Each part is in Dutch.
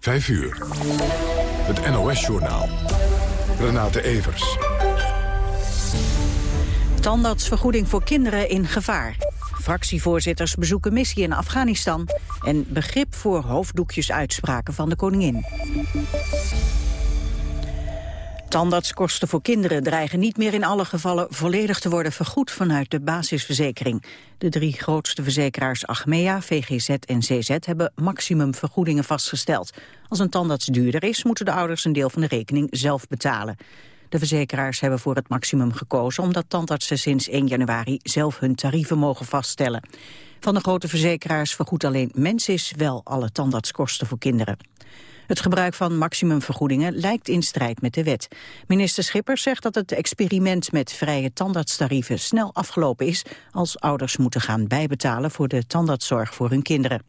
5 uur. Het NOS-journaal. Renate Evers. Tandartsvergoeding voor kinderen in gevaar. Fractievoorzitters bezoeken missie in Afghanistan. En begrip voor hoofddoekjesuitspraken van de koningin. Tandartskosten voor kinderen dreigen niet meer in alle gevallen volledig te worden vergoed vanuit de basisverzekering. De drie grootste verzekeraars Achmea, VGZ en CZ hebben maximumvergoedingen vastgesteld. Als een tandarts duurder is, moeten de ouders een deel van de rekening zelf betalen. De verzekeraars hebben voor het maximum gekozen omdat tandartsen sinds 1 januari zelf hun tarieven mogen vaststellen. Van de grote verzekeraars vergoedt alleen Mensis wel alle tandartskosten voor kinderen. Het gebruik van maximumvergoedingen lijkt in strijd met de wet. Minister Schippers zegt dat het experiment met vrije tandartstarieven snel afgelopen is als ouders moeten gaan bijbetalen voor de tandartszorg voor hun kinderen.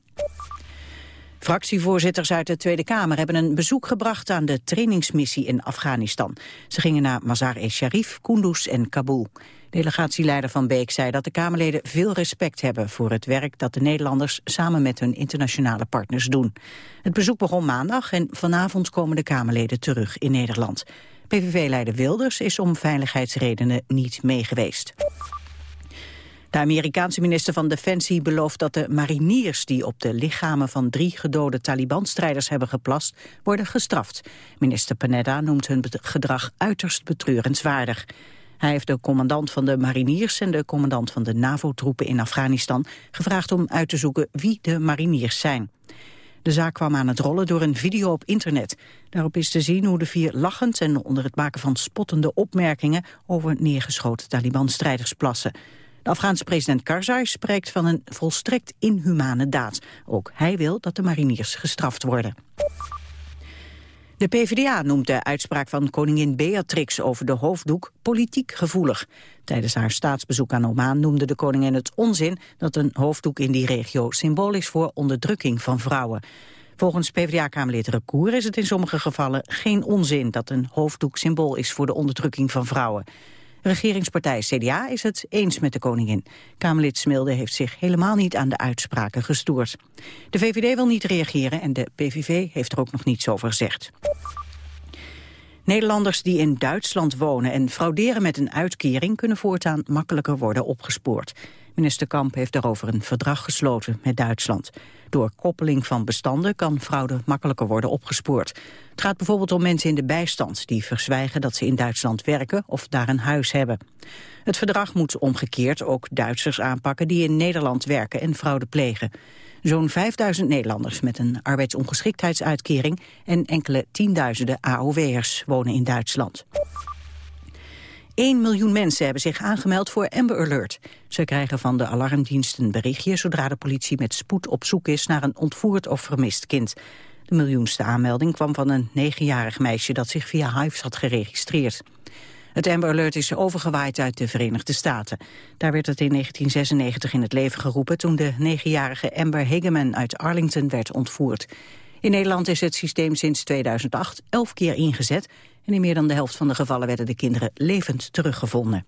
Fractievoorzitters uit de Tweede Kamer hebben een bezoek gebracht aan de trainingsmissie in Afghanistan. Ze gingen naar Mazar-e-Sharif, Kunduz en Kabul. Delegatieleider Van Beek zei dat de Kamerleden veel respect hebben voor het werk dat de Nederlanders samen met hun internationale partners doen. Het bezoek begon maandag en vanavond komen de Kamerleden terug in Nederland. PVV-leider Wilders is om veiligheidsredenen niet meegeweest. De Amerikaanse minister van Defensie belooft dat de mariniers die op de lichamen van drie gedode Taliban-strijders hebben geplast, worden gestraft. Minister Panetta noemt hun gedrag uiterst betreurenswaardig. Hij heeft de commandant van de mariniers en de commandant van de NAVO-troepen in Afghanistan gevraagd om uit te zoeken wie de mariniers zijn. De zaak kwam aan het rollen door een video op internet. Daarop is te zien hoe de vier lachend en onder het maken van spottende opmerkingen over neergeschoten Taliban-strijders plassen. De Afghaanse president Karzai spreekt van een volstrekt inhumane daad. Ook hij wil dat de mariniers gestraft worden. De PvdA noemt de uitspraak van koningin Beatrix over de hoofddoek politiek gevoelig. Tijdens haar staatsbezoek aan Oman noemde de koningin het onzin dat een hoofddoek in die regio symbool is voor onderdrukking van vrouwen. Volgens PvdA-kamerlid Recour is het in sommige gevallen geen onzin dat een hoofddoek symbool is voor de onderdrukking van vrouwen. Regeringspartij CDA is het eens met de koningin. Kamerlid Smilde heeft zich helemaal niet aan de uitspraken gestoord. De VVD wil niet reageren en de PVV heeft er ook nog niets over gezegd. Nederlanders die in Duitsland wonen en frauderen met een uitkering... kunnen voortaan makkelijker worden opgespoord. Minister Kamp heeft daarover een verdrag gesloten met Duitsland. Door koppeling van bestanden kan fraude makkelijker worden opgespoord. Het gaat bijvoorbeeld om mensen in de bijstand die verzwijgen dat ze in Duitsland werken of daar een huis hebben. Het verdrag moet omgekeerd ook Duitsers aanpakken die in Nederland werken en fraude plegen. Zo'n 5000 Nederlanders met een arbeidsongeschiktheidsuitkering en enkele tienduizenden AOW'ers wonen in Duitsland. 1 miljoen mensen hebben zich aangemeld voor Amber Alert. Ze krijgen van de alarmdienst een berichtje zodra de politie met spoed op zoek is naar een ontvoerd of vermist kind. De miljoenste aanmelding kwam van een negenjarig meisje dat zich via Hives had geregistreerd. Het Amber Alert is overgewaaid uit de Verenigde Staten. Daar werd het in 1996 in het leven geroepen toen de negenjarige Amber Hageman uit Arlington werd ontvoerd. In Nederland is het systeem sinds 2008 elf keer ingezet en in meer dan de helft van de gevallen werden de kinderen levend teruggevonden.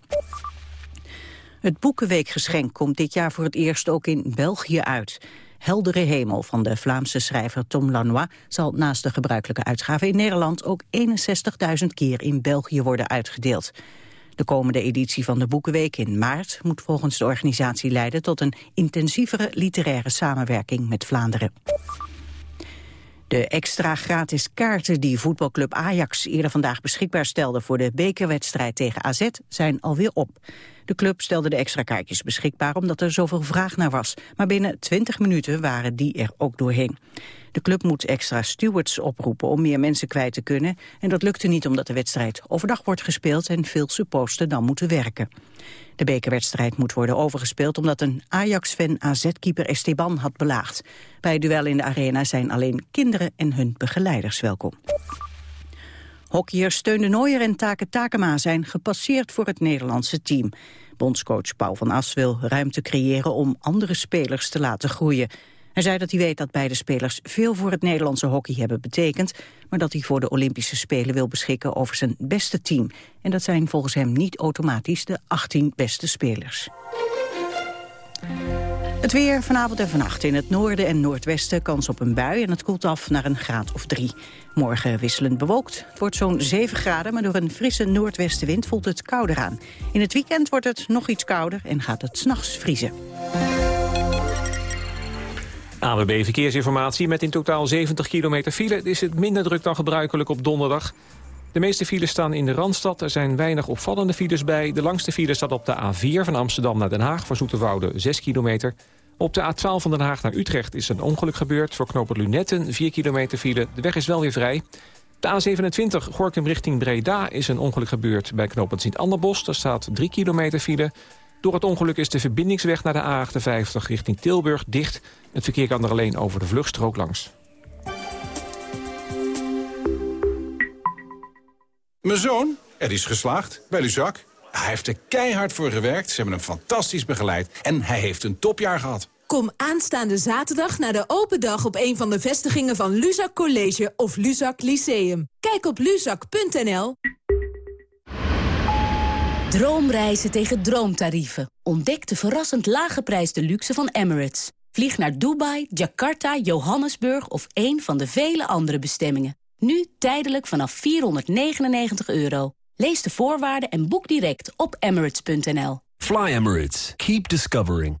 Het Boekenweekgeschenk komt dit jaar voor het eerst ook in België uit. Heldere Hemel van de Vlaamse schrijver Tom Lanois zal naast de gebruikelijke uitgave in Nederland ook 61.000 keer in België worden uitgedeeld. De komende editie van de Boekenweek in maart moet volgens de organisatie leiden tot een intensievere literaire samenwerking met Vlaanderen. De extra gratis kaarten die voetbalclub Ajax eerder vandaag beschikbaar stelde voor de bekerwedstrijd tegen AZ zijn alweer op. De club stelde de extra kaartjes beschikbaar omdat er zoveel vraag naar was. Maar binnen 20 minuten waren die er ook doorheen. De club moet extra stewards oproepen om meer mensen kwijt te kunnen. En dat lukte niet omdat de wedstrijd overdag wordt gespeeld en veel supporters dan moeten werken. De bekerwedstrijd moet worden overgespeeld omdat een Ajax-fan AZ-keeper Esteban had belaagd. Bij het duel in de arena zijn alleen kinderen en hun begeleiders welkom. Hockeyer Steun de Nooier en Take Takema zijn gepasseerd voor het Nederlandse team. Bondscoach Paul van As wil ruimte creëren om andere spelers te laten groeien. Hij zei dat hij weet dat beide spelers veel voor het Nederlandse hockey hebben betekend, maar dat hij voor de Olympische Spelen wil beschikken over zijn beste team. En dat zijn volgens hem niet automatisch de 18 beste spelers. Het weer vanavond en vannacht in het noorden en noordwesten kans op een bui... en het koelt af naar een graad of drie. Morgen wisselend bewolkt. Het wordt zo'n 7 graden, maar door een frisse noordwestenwind voelt het kouder aan. In het weekend wordt het nog iets kouder en gaat het s'nachts vriezen. AWB Verkeersinformatie met in totaal 70 kilometer file. is het minder druk dan gebruikelijk op donderdag. De meeste files staan in de Randstad. Er zijn weinig opvallende files bij. De langste file staat op de A4 van Amsterdam naar Den Haag... voor Zoeterwoude 6 kilometer. Op de A12 van Den Haag naar Utrecht is een ongeluk gebeurd. Voor knooppunt Lunetten 4 kilometer file. De weg is wel weer vrij. De A27 Gorkum richting Breda is een ongeluk gebeurd bij knooppunt Sint-Anderbos. Daar staat 3 kilometer file. Door het ongeluk is de verbindingsweg naar de A58 richting Tilburg dicht. Het verkeer kan er alleen over de vluchtstrook langs. Mijn zoon, er is geslaagd bij Luzak. Hij heeft er keihard voor gewerkt, ze hebben hem fantastisch begeleid... en hij heeft een topjaar gehad. Kom aanstaande zaterdag naar de open dag op een van de vestigingen van Luzak College of Luzak Lyceum. Kijk op luzak.nl. Droomreizen tegen droomtarieven. Ontdek de verrassend lage prijs de luxe van Emirates. Vlieg naar Dubai, Jakarta, Johannesburg of een van de vele andere bestemmingen. Nu tijdelijk vanaf 499 euro. Lees de voorwaarden en boek direct op emirates.nl. Fly Emirates. Keep discovering.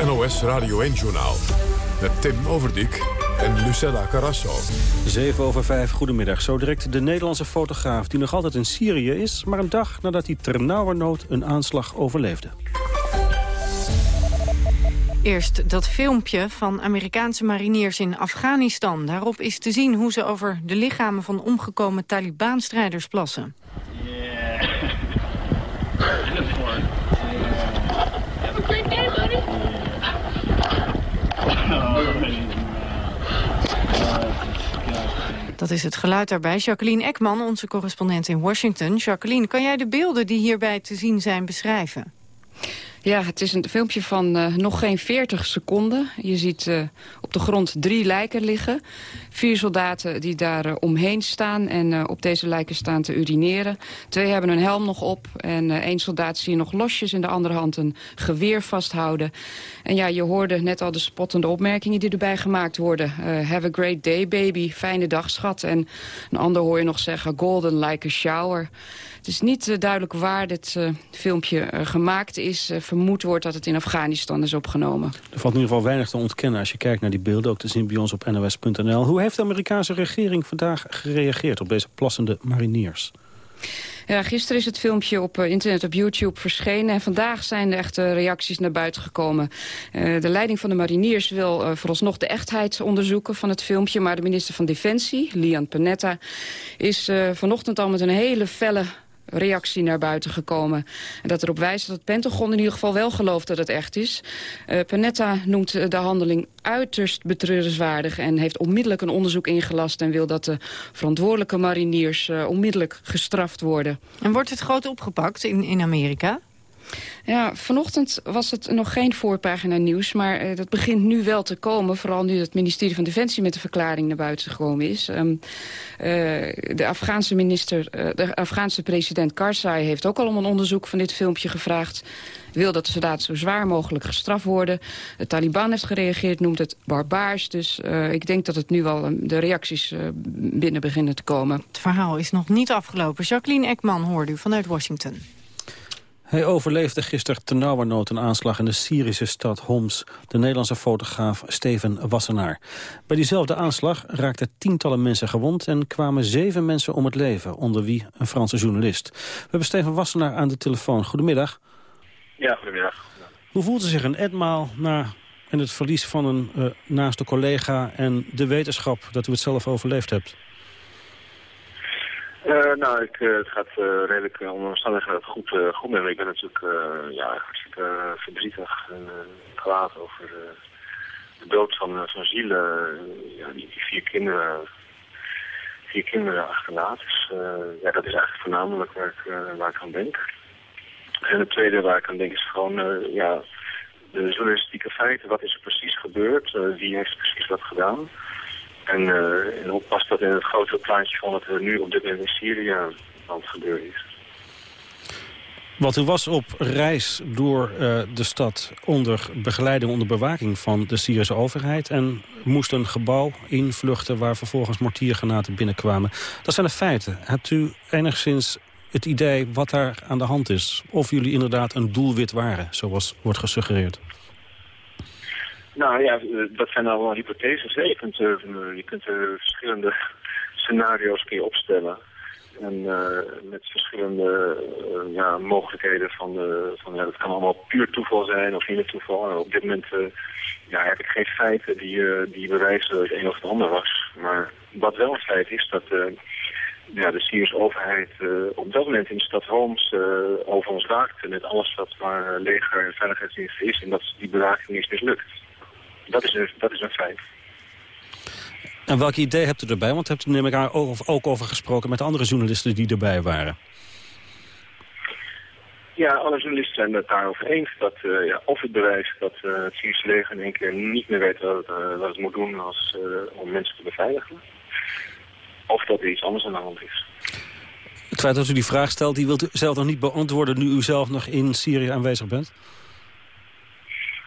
Het NOS Radio 1-journaal met Tim Overdijk en Lucella Carrasso. 7 over 5, goedemiddag. Zo direct de Nederlandse fotograaf die nog altijd in Syrië is... maar een dag nadat hij ternauwernood een aanslag overleefde. Eerst dat filmpje van Amerikaanse mariniers in Afghanistan. Daarop is te zien hoe ze over de lichamen van omgekomen Taliban-strijders plassen. Dat is het geluid daarbij. Jacqueline Ekman, onze correspondent in Washington. Jacqueline, kan jij de beelden die hierbij te zien zijn beschrijven? Ja, het is een filmpje van uh, nog geen 40 seconden. Je ziet uh, op de grond drie lijken liggen. Vier soldaten die daar uh, omheen staan en op deze lijken staan te urineren. Twee hebben een helm nog op en één soldaat zie je nog losjes in de andere hand een geweer vasthouden. En ja, je hoorde net al de spottende opmerkingen die erbij gemaakt worden. have a great day baby, fijne dag schat. En een ander hoor je nog zeggen golden like a shower. Het is niet uh, duidelijk waar dit uh, filmpje uh, gemaakt is. vermoed wordt dat het in Afghanistan is opgenomen. Er valt in ieder geval weinig te ontkennen als je kijkt naar die beelden. Ook te zien bij ons op nos.nl. Hoe heeft de Amerikaanse regering vandaag gereageerd op deze plassende mariniers? Ja, gisteren is het filmpje op internet op YouTube verschenen. En vandaag zijn er echte reacties naar buiten gekomen. Uh, de leiding van de mariniers wil uh, vooralsnog de echtheid onderzoeken van het filmpje. Maar de minister van Defensie, Lian Panetta, is uh, vanochtend al met een hele felle reactie naar buiten gekomen. En dat erop wijst dat het Pentagon in ieder geval wel gelooft dat het echt is. Uh, Panetta noemt de handeling uiterst betreurenswaardig... en heeft onmiddellijk een onderzoek ingelast... en wil dat de verantwoordelijke mariniers uh, onmiddellijk gestraft worden. En wordt het groot opgepakt in, in Amerika? Ja, vanochtend was het nog geen voorpagina nieuws, maar uh, dat begint nu wel te komen. Vooral nu het ministerie van Defensie met de verklaring naar buiten gekomen is. Um, uh, de Afghaanse minister, uh, de Afghaanse president Karzai heeft ook al om een onderzoek van dit filmpje gevraagd. Wil dat de soldaten zo zwaar mogelijk gestraft worden. De Taliban heeft gereageerd, noemt het barbaars. Dus ik denk dat het nu wel um, de reacties binnen beginnen te komen. Het verhaal is nog niet afgelopen. Jacqueline Ekman hoorde u vanuit Washington. Hij overleefde gisteren ternauwernood een aanslag in de Syrische stad Homs. De Nederlandse fotograaf Steven Wassenaar. Bij diezelfde aanslag raakten tientallen mensen gewond... en kwamen zeven mensen om het leven, onder wie een Franse journalist. We hebben Steven Wassenaar aan de telefoon. Goedemiddag. Ja, goedemiddag. Hoe voelt u zich een etmaal na en het verlies van een uh, naaste collega... en de wetenschap dat u het zelf overleefd hebt? Uh, nou, ik, uh, het gaat uh, redelijk onder goed, goed met me. Ik ben natuurlijk ja, hartstikke verdrietig en kwaad over de dood van, van Ziele. ja, die, die, vier kinderen, vier kinderen achterlaat. Dus ja, dat is eigenlijk voornamelijk waar ik, waar ik aan denk. En het tweede waar ik aan denk is gewoon ja, de journalistieke feiten. Wat is er precies gebeurd? wie heeft precies wat gedaan? En, uh, en hoe past dat in het grotere plaatje van wat er nu op dit moment in Syrië aan het gebeuren is? Want u was op reis door uh, de stad onder begeleiding, onder bewaking van de Syrische overheid... en moest een gebouw invluchten waar vervolgens mortiergranaten binnenkwamen. Dat zijn de feiten. Hebt u enigszins het idee wat daar aan de hand is? Of jullie inderdaad een doelwit waren, zoals wordt gesuggereerd? Nou ja, dat zijn allemaal hypotheses. Je kunt, je kunt er verschillende scenario's kun opstellen. En met verschillende ja, mogelijkheden van, uh, van ja, dat kan allemaal puur toeval zijn of niet toeval. En op dit moment ja, heb ik geen feiten die, die bewijzen dat het een of het ander was. Maar wat wel een feit is, dat ja, de Syrische overheid op dat moment in de stad Homs over ons waakte met alles wat waar leger en veiligheidsdienst is. En dat die bewaking is mislukt. Dat is, een, dat is een feit. En welk idee hebt u erbij? Want hebt u neem ik aan ook over gesproken met andere journalisten die erbij waren. Ja, alle journalisten zijn het daarover eens. Dat, uh, ja, of het bewijst dat uh, het Syrische leger in één keer niet meer weet wat het, uh, wat het moet doen als, om mensen te beveiligen. Of dat er iets anders aan de hand is. Het feit dat u die vraag stelt, die wilt u zelf nog niet beantwoorden nu u zelf nog in Syrië aanwezig bent?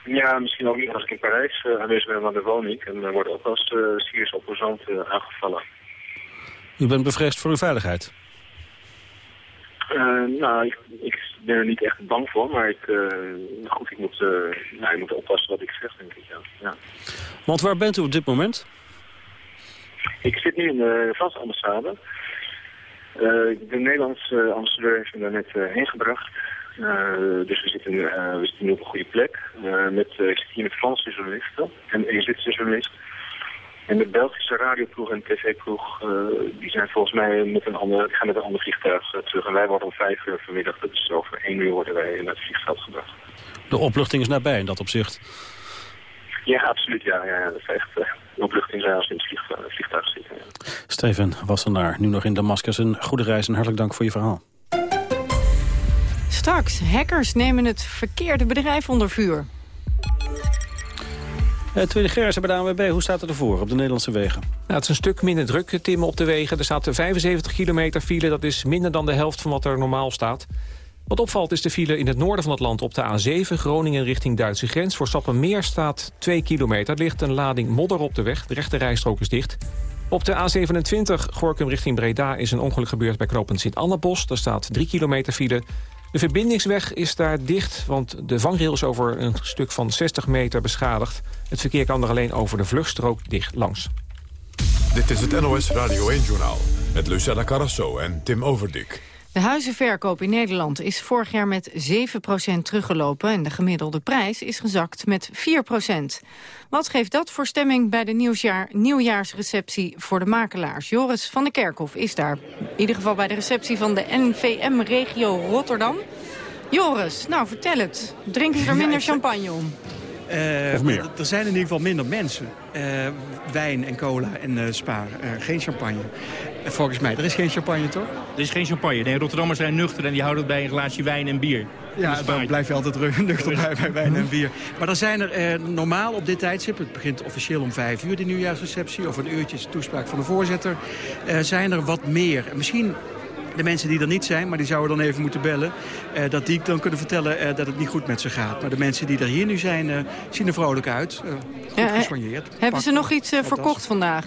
Ja, misschien ook niet als ik in Parijs uh, aanwezig ben, want daar woon ik. En dan wordt ook als uh, Syrische opposant uh, aangevallen. U bent bevreesd voor uw veiligheid? nou, ik, ik, ben er niet echt bang voor, maar ik, goed, ik moet, nou, ik moet oppassen wat ik zeg, denk ik. Ja. ja. Want waar bent u op dit moment? Ik zit nu in de Franse ambassade. de Nederlandse ambassadeur heeft me daar net heen gebracht. Uh, dus we zitten, uh, we zitten nu op een goede plek. Uh, met, ik zit hier met Franse journalisten en Egyptische journalisten. En de Belgische radioploeg en tv-ploeg, die zijn volgens mij met een ander, gaan met een ander vliegtuig terug. En wij worden om vijf uur vanmiddag, dat is over één uur, worden wij naar het vliegveld gebracht. De opluchting is nabij in dat opzicht? Ja, absoluut. Ja, ja, dat is echt de opluchting zijn als we in het vliegtuig, vliegtuig zitten. Ja. Steven Wassenaar, nu nog in Damascus. Een goede reis en hartelijk dank voor je verhaal. Straks, hackers nemen het verkeerde bedrijf onder vuur. Uh, Tweede Gerse bij de ANWB, hoe staat het ervoor op de Nederlandse wegen? Nou, het is een stuk minder druk, Tim, op de wegen. Er staat 75 kilometer file, dat is minder dan de helft van wat er normaal staat. Wat opvalt is de file in het noorden van het land op de A7... Groningen richting Duitse grens. Voor Sappenmeer staat 2 kilometer. Er ligt een lading modder op de weg. De rechte rijstrook is dicht. Op de A27 Gorkum richting Breda is een ongeluk gebeurd bij knooppunt Sint-Annabos. Daar staat 3 kilometer file. De verbindingsweg is daar dicht, want de vangrail is over een stuk van 60 meter beschadigd. Het verkeer kan er alleen over de vluchtstrook dicht langs. Dit is het NOS Radio 1-journaal met Lucella Carrasso en Tim Overdik. De huizenverkoop in Nederland is vorig jaar met 7% teruggelopen... en de gemiddelde prijs is gezakt met 4% Wat geeft dat voor stemming bij de nieuwsjaar, nieuwjaarsreceptie voor de makelaars? Joris van der Kerkhof is daar. In ieder geval bij de receptie van de NVM-regio Rotterdam. Joris, nou vertel het. Drinken ze er minder champagne om? Uh, of meer? Er zijn in ieder geval minder mensen. Uh, wijn en cola en uh, spa. geen champagne. volgens mij, er is geen champagne, toch? Er is geen champagne. Nee, Rotterdammers zijn nuchter en die houden het bij een glaasje wijn en bier. Ja, dan blijf je altijd nuchter bij, bij wijn en bier. Maar dan zijn er normaal op dit tijdstip... het begint officieel om vijf uur, de nieuwjaarsreceptie... of een uurtje toespraak van de voorzitter... zijn er wat meer. Misschien de mensen die er niet zijn, maar die zouden dan even moeten bellen... Uh, dat die dan kunnen vertellen uh, dat het niet goed met ze gaat. Maar de mensen die er hier nu zijn, uh, zien er vrolijk uit. goed ja, gesoigneerd. Hebben ze nog iets verkocht vandaag?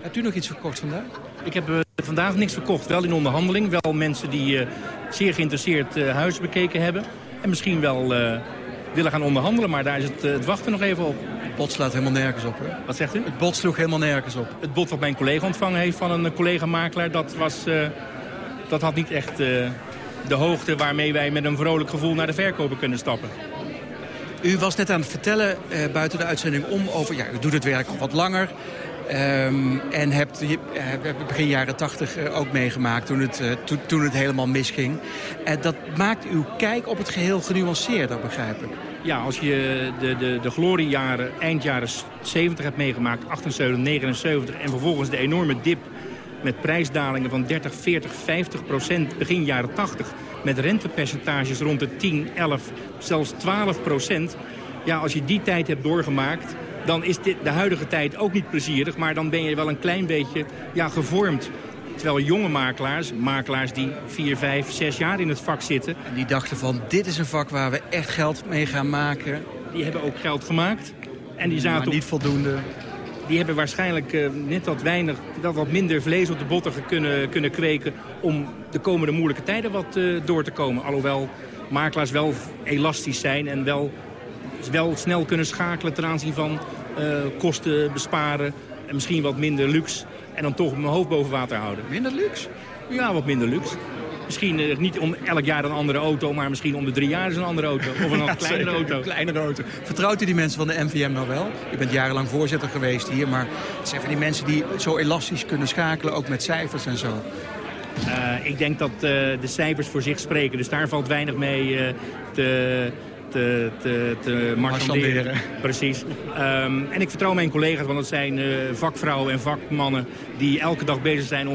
Hebt u nog iets verkocht vandaag? Ik heb vandaag niks verkocht. Wel in onderhandeling. Wel mensen die uh, zeer geïnteresseerd uh, huizen bekeken hebben. En misschien wel uh, willen gaan onderhandelen. Maar daar is het, het wachten nog even op. Het bod slaat helemaal nergens op, hè? Wat zegt u? Het bod sloeg helemaal nergens op. Het bod wat mijn collega ontvangen heeft van een collega-makelaar... dat, was, dat had niet echt de hoogte waarmee wij met een vrolijk gevoel naar de verkoper kunnen stappen. U was net aan het vertellen, uh, buiten de uitzending om, over... ja, u doet het werk al wat langer... Um, en hebt uh, begin jaren tachtig uh, ook meegemaakt toen het, uh, to, toen het helemaal misging. En dat maakt uw kijk op het geheel genuanceerder, begrijp ik. Ja, als je de, de, de gloriejaren, eind jaren 70 hebt meegemaakt, 78, 79... en vervolgens de enorme dip met prijsdalingen van 30, 40, 50 procent begin jaren 80... met rentepercentages rond de 10, 11, zelfs 12 procent... ja, als je die tijd hebt doorgemaakt dan is dit de huidige tijd ook niet plezierig... maar dan ben je wel een klein beetje ja, gevormd. Terwijl jonge makelaars, makelaars die 4, 5, 6 jaar in het vak zitten... En die dachten van, dit is een vak waar we echt geld mee gaan maken. Die hebben ook geld gemaakt. En die zaten maar niet voldoende. Die hebben waarschijnlijk uh, net wat weinig, dat wat minder vlees op de botten kunnen, kunnen kweken... om de komende moeilijke tijden wat uh, door te komen. Alhoewel makelaars wel elastisch zijn en wel wel snel kunnen schakelen ten aanzien van uh, kosten besparen. En misschien wat minder luxe. En dan toch mijn hoofd boven water houden. Minder luxe? Ja, wat minder luxe. Misschien uh, niet om elk jaar een andere auto, maar misschien om de drie jaar eens een andere auto. Of een ja, kleinere auto. Een kleinere auto. Vertrouwt u die mensen van de NVM nou wel? U bent jarenlang voorzitter geweest hier, maar het zijn van die mensen die zo elastisch kunnen schakelen, ook met cijfers en zo. Uh, ik denk dat uh, de cijfers voor zich spreken, dus daar valt weinig mee te te, te, te marchanderen. Precies. Um, en ik vertrouw mijn collega's, want het zijn uh, vakvrouwen en vakmannen... die elke dag bezig zijn om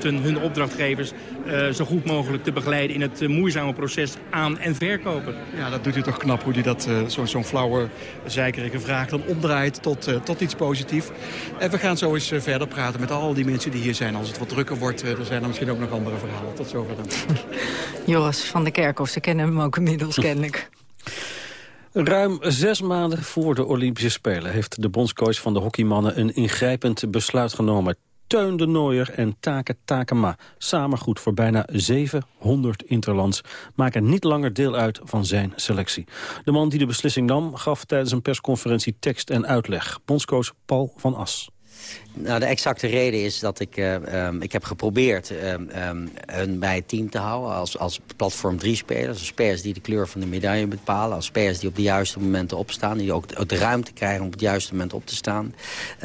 hun opdrachtgevers uh, zo goed mogelijk te begeleiden... in het uh, moeizame proces aan- en verkopen. Ja, dat doet u toch knap hoe u dat uh, zo'n zo flauwe, zeikerige vraag dan omdraait tot, tot iets positiefs. En we gaan zo eens verder praten met al die mensen die hier zijn. Als het wat drukker wordt, er zijn er misschien ook nog andere verhalen. Tot zover dan. Joris van der Kerkhof, ze kennen hem ook inmiddels kennelijk. Ruim zes maanden voor de Olympische Spelen... heeft de bondscoach van de hockeymannen een ingrijpend besluit genomen. Teun de Nooier en Take Takema, samen goed voor bijna 700 interlands... maken niet langer deel uit van zijn selectie. De man die de beslissing nam gaf tijdens een persconferentie tekst en uitleg. Bondscoach Paul van As. Nou, de exacte reden is dat ik, uh, um, ik heb geprobeerd um, hun bij het team te houden als, als platform 3 spelers. Als spelers die de kleur van de medaille bepalen. Als spelers die op de juiste momenten opstaan. Die ook, de ruimte krijgen om op het juiste moment op te staan.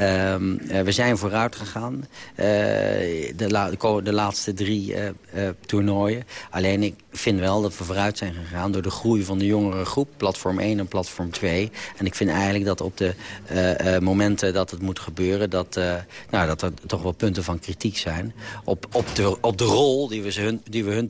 Uh, we zijn vooruit gegaan. de, la de, laatste drie toernooien. Alleen ik vind wel dat we vooruit zijn gegaan door de groei van de jongere groep. Platform 1 en platform 2. En ik vind eigenlijk dat op de momenten dat het moet gebeuren... dat nou, dat er toch wel punten van kritiek zijn... op, op, de, op de rol die we, hun, die we hun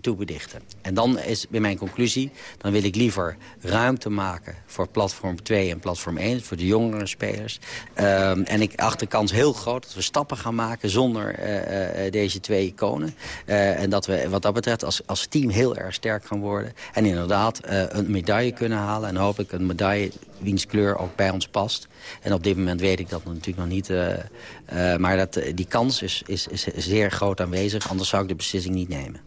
toebedichten. En dan is bij mijn conclusie... dan wil ik liever ruimte maken voor platform 2 en platform 1... voor de jongere spelers. Um, en ik acht de kans heel groot dat we stappen gaan maken... zonder uh, uh, deze twee iconen. En dat we wat dat betreft als, als team heel erg sterk gaan worden. En inderdaad een medaille kunnen halen. En hopelijk een medaille wiens kleur ook bij ons past. En op dit moment weet ik dat natuurlijk nog niet. Uh, uh, maar dat, die kans is, is, is zeer groot aanwezig. Anders zou ik de beslissing niet nemen.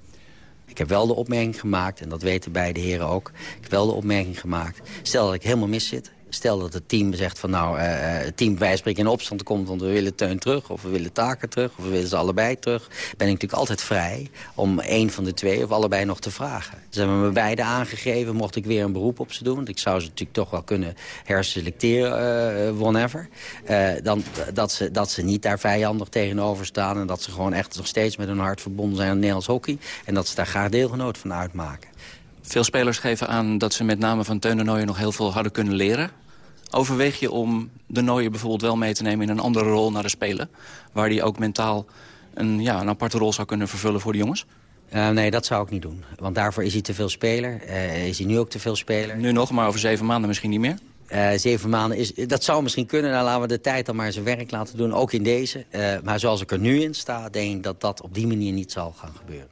Ik heb wel de opmerking gemaakt, en dat weten beide heren ook... ik heb wel de opmerking gemaakt, stel dat ik helemaal mis zit... Stel dat het team zegt van nou, uh, het team wij spreken in opstand komt... want we willen Teun terug, of we willen Taken terug, of we willen ze allebei terug... ben ik natuurlijk altijd vrij om één van de twee of allebei nog te vragen. Ze hebben me beide aangegeven, mocht ik weer een beroep op ze doen... want ik zou ze natuurlijk toch wel kunnen herselecteren, uh, whenever... Dan, dat, ze, dat ze niet daar vijandig tegenover staan... en dat ze gewoon echt nog steeds met hun hart verbonden zijn aan Nederlands hockey... en dat ze daar graag deelgenoot van uitmaken. Veel spelers geven aan dat ze met name van Teun de Nooijen nog heel veel hadden kunnen leren. Overweeg je om de Nooijen bijvoorbeeld wel mee te nemen in een andere rol naar de Spelen? Waar die ook mentaal een, ja, een aparte rol zou kunnen vervullen voor de jongens? Uh, nee, dat zou ik niet doen. Want daarvoor is hij te veel speler. Uh, is hij nu ook te veel speler. Nu nog, maar over zeven maanden misschien niet meer? Uh, zeven maanden, is, dat zou misschien kunnen. Nou, laten we de tijd dan maar zijn werk laten doen, ook in deze. maar zoals ik er nu in sta, denk ik dat dat op die manier niet zal gaan gebeuren.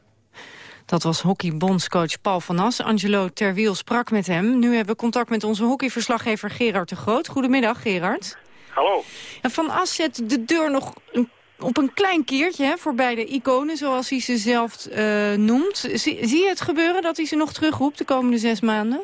Dat was hockeybondscoach Paul van As. Angelo Terwiel sprak met hem. Nu hebben we contact met onze hockeyverslaggever Gerard de Groot. Goedemiddag, Gerard. Hallo. van As zet de deur nog een op een klein keertje hè, voor beide iconen, zoals hij ze zelf uh, noemt. Zie, zie je het gebeuren dat hij ze nog terugroept de komende zes maanden?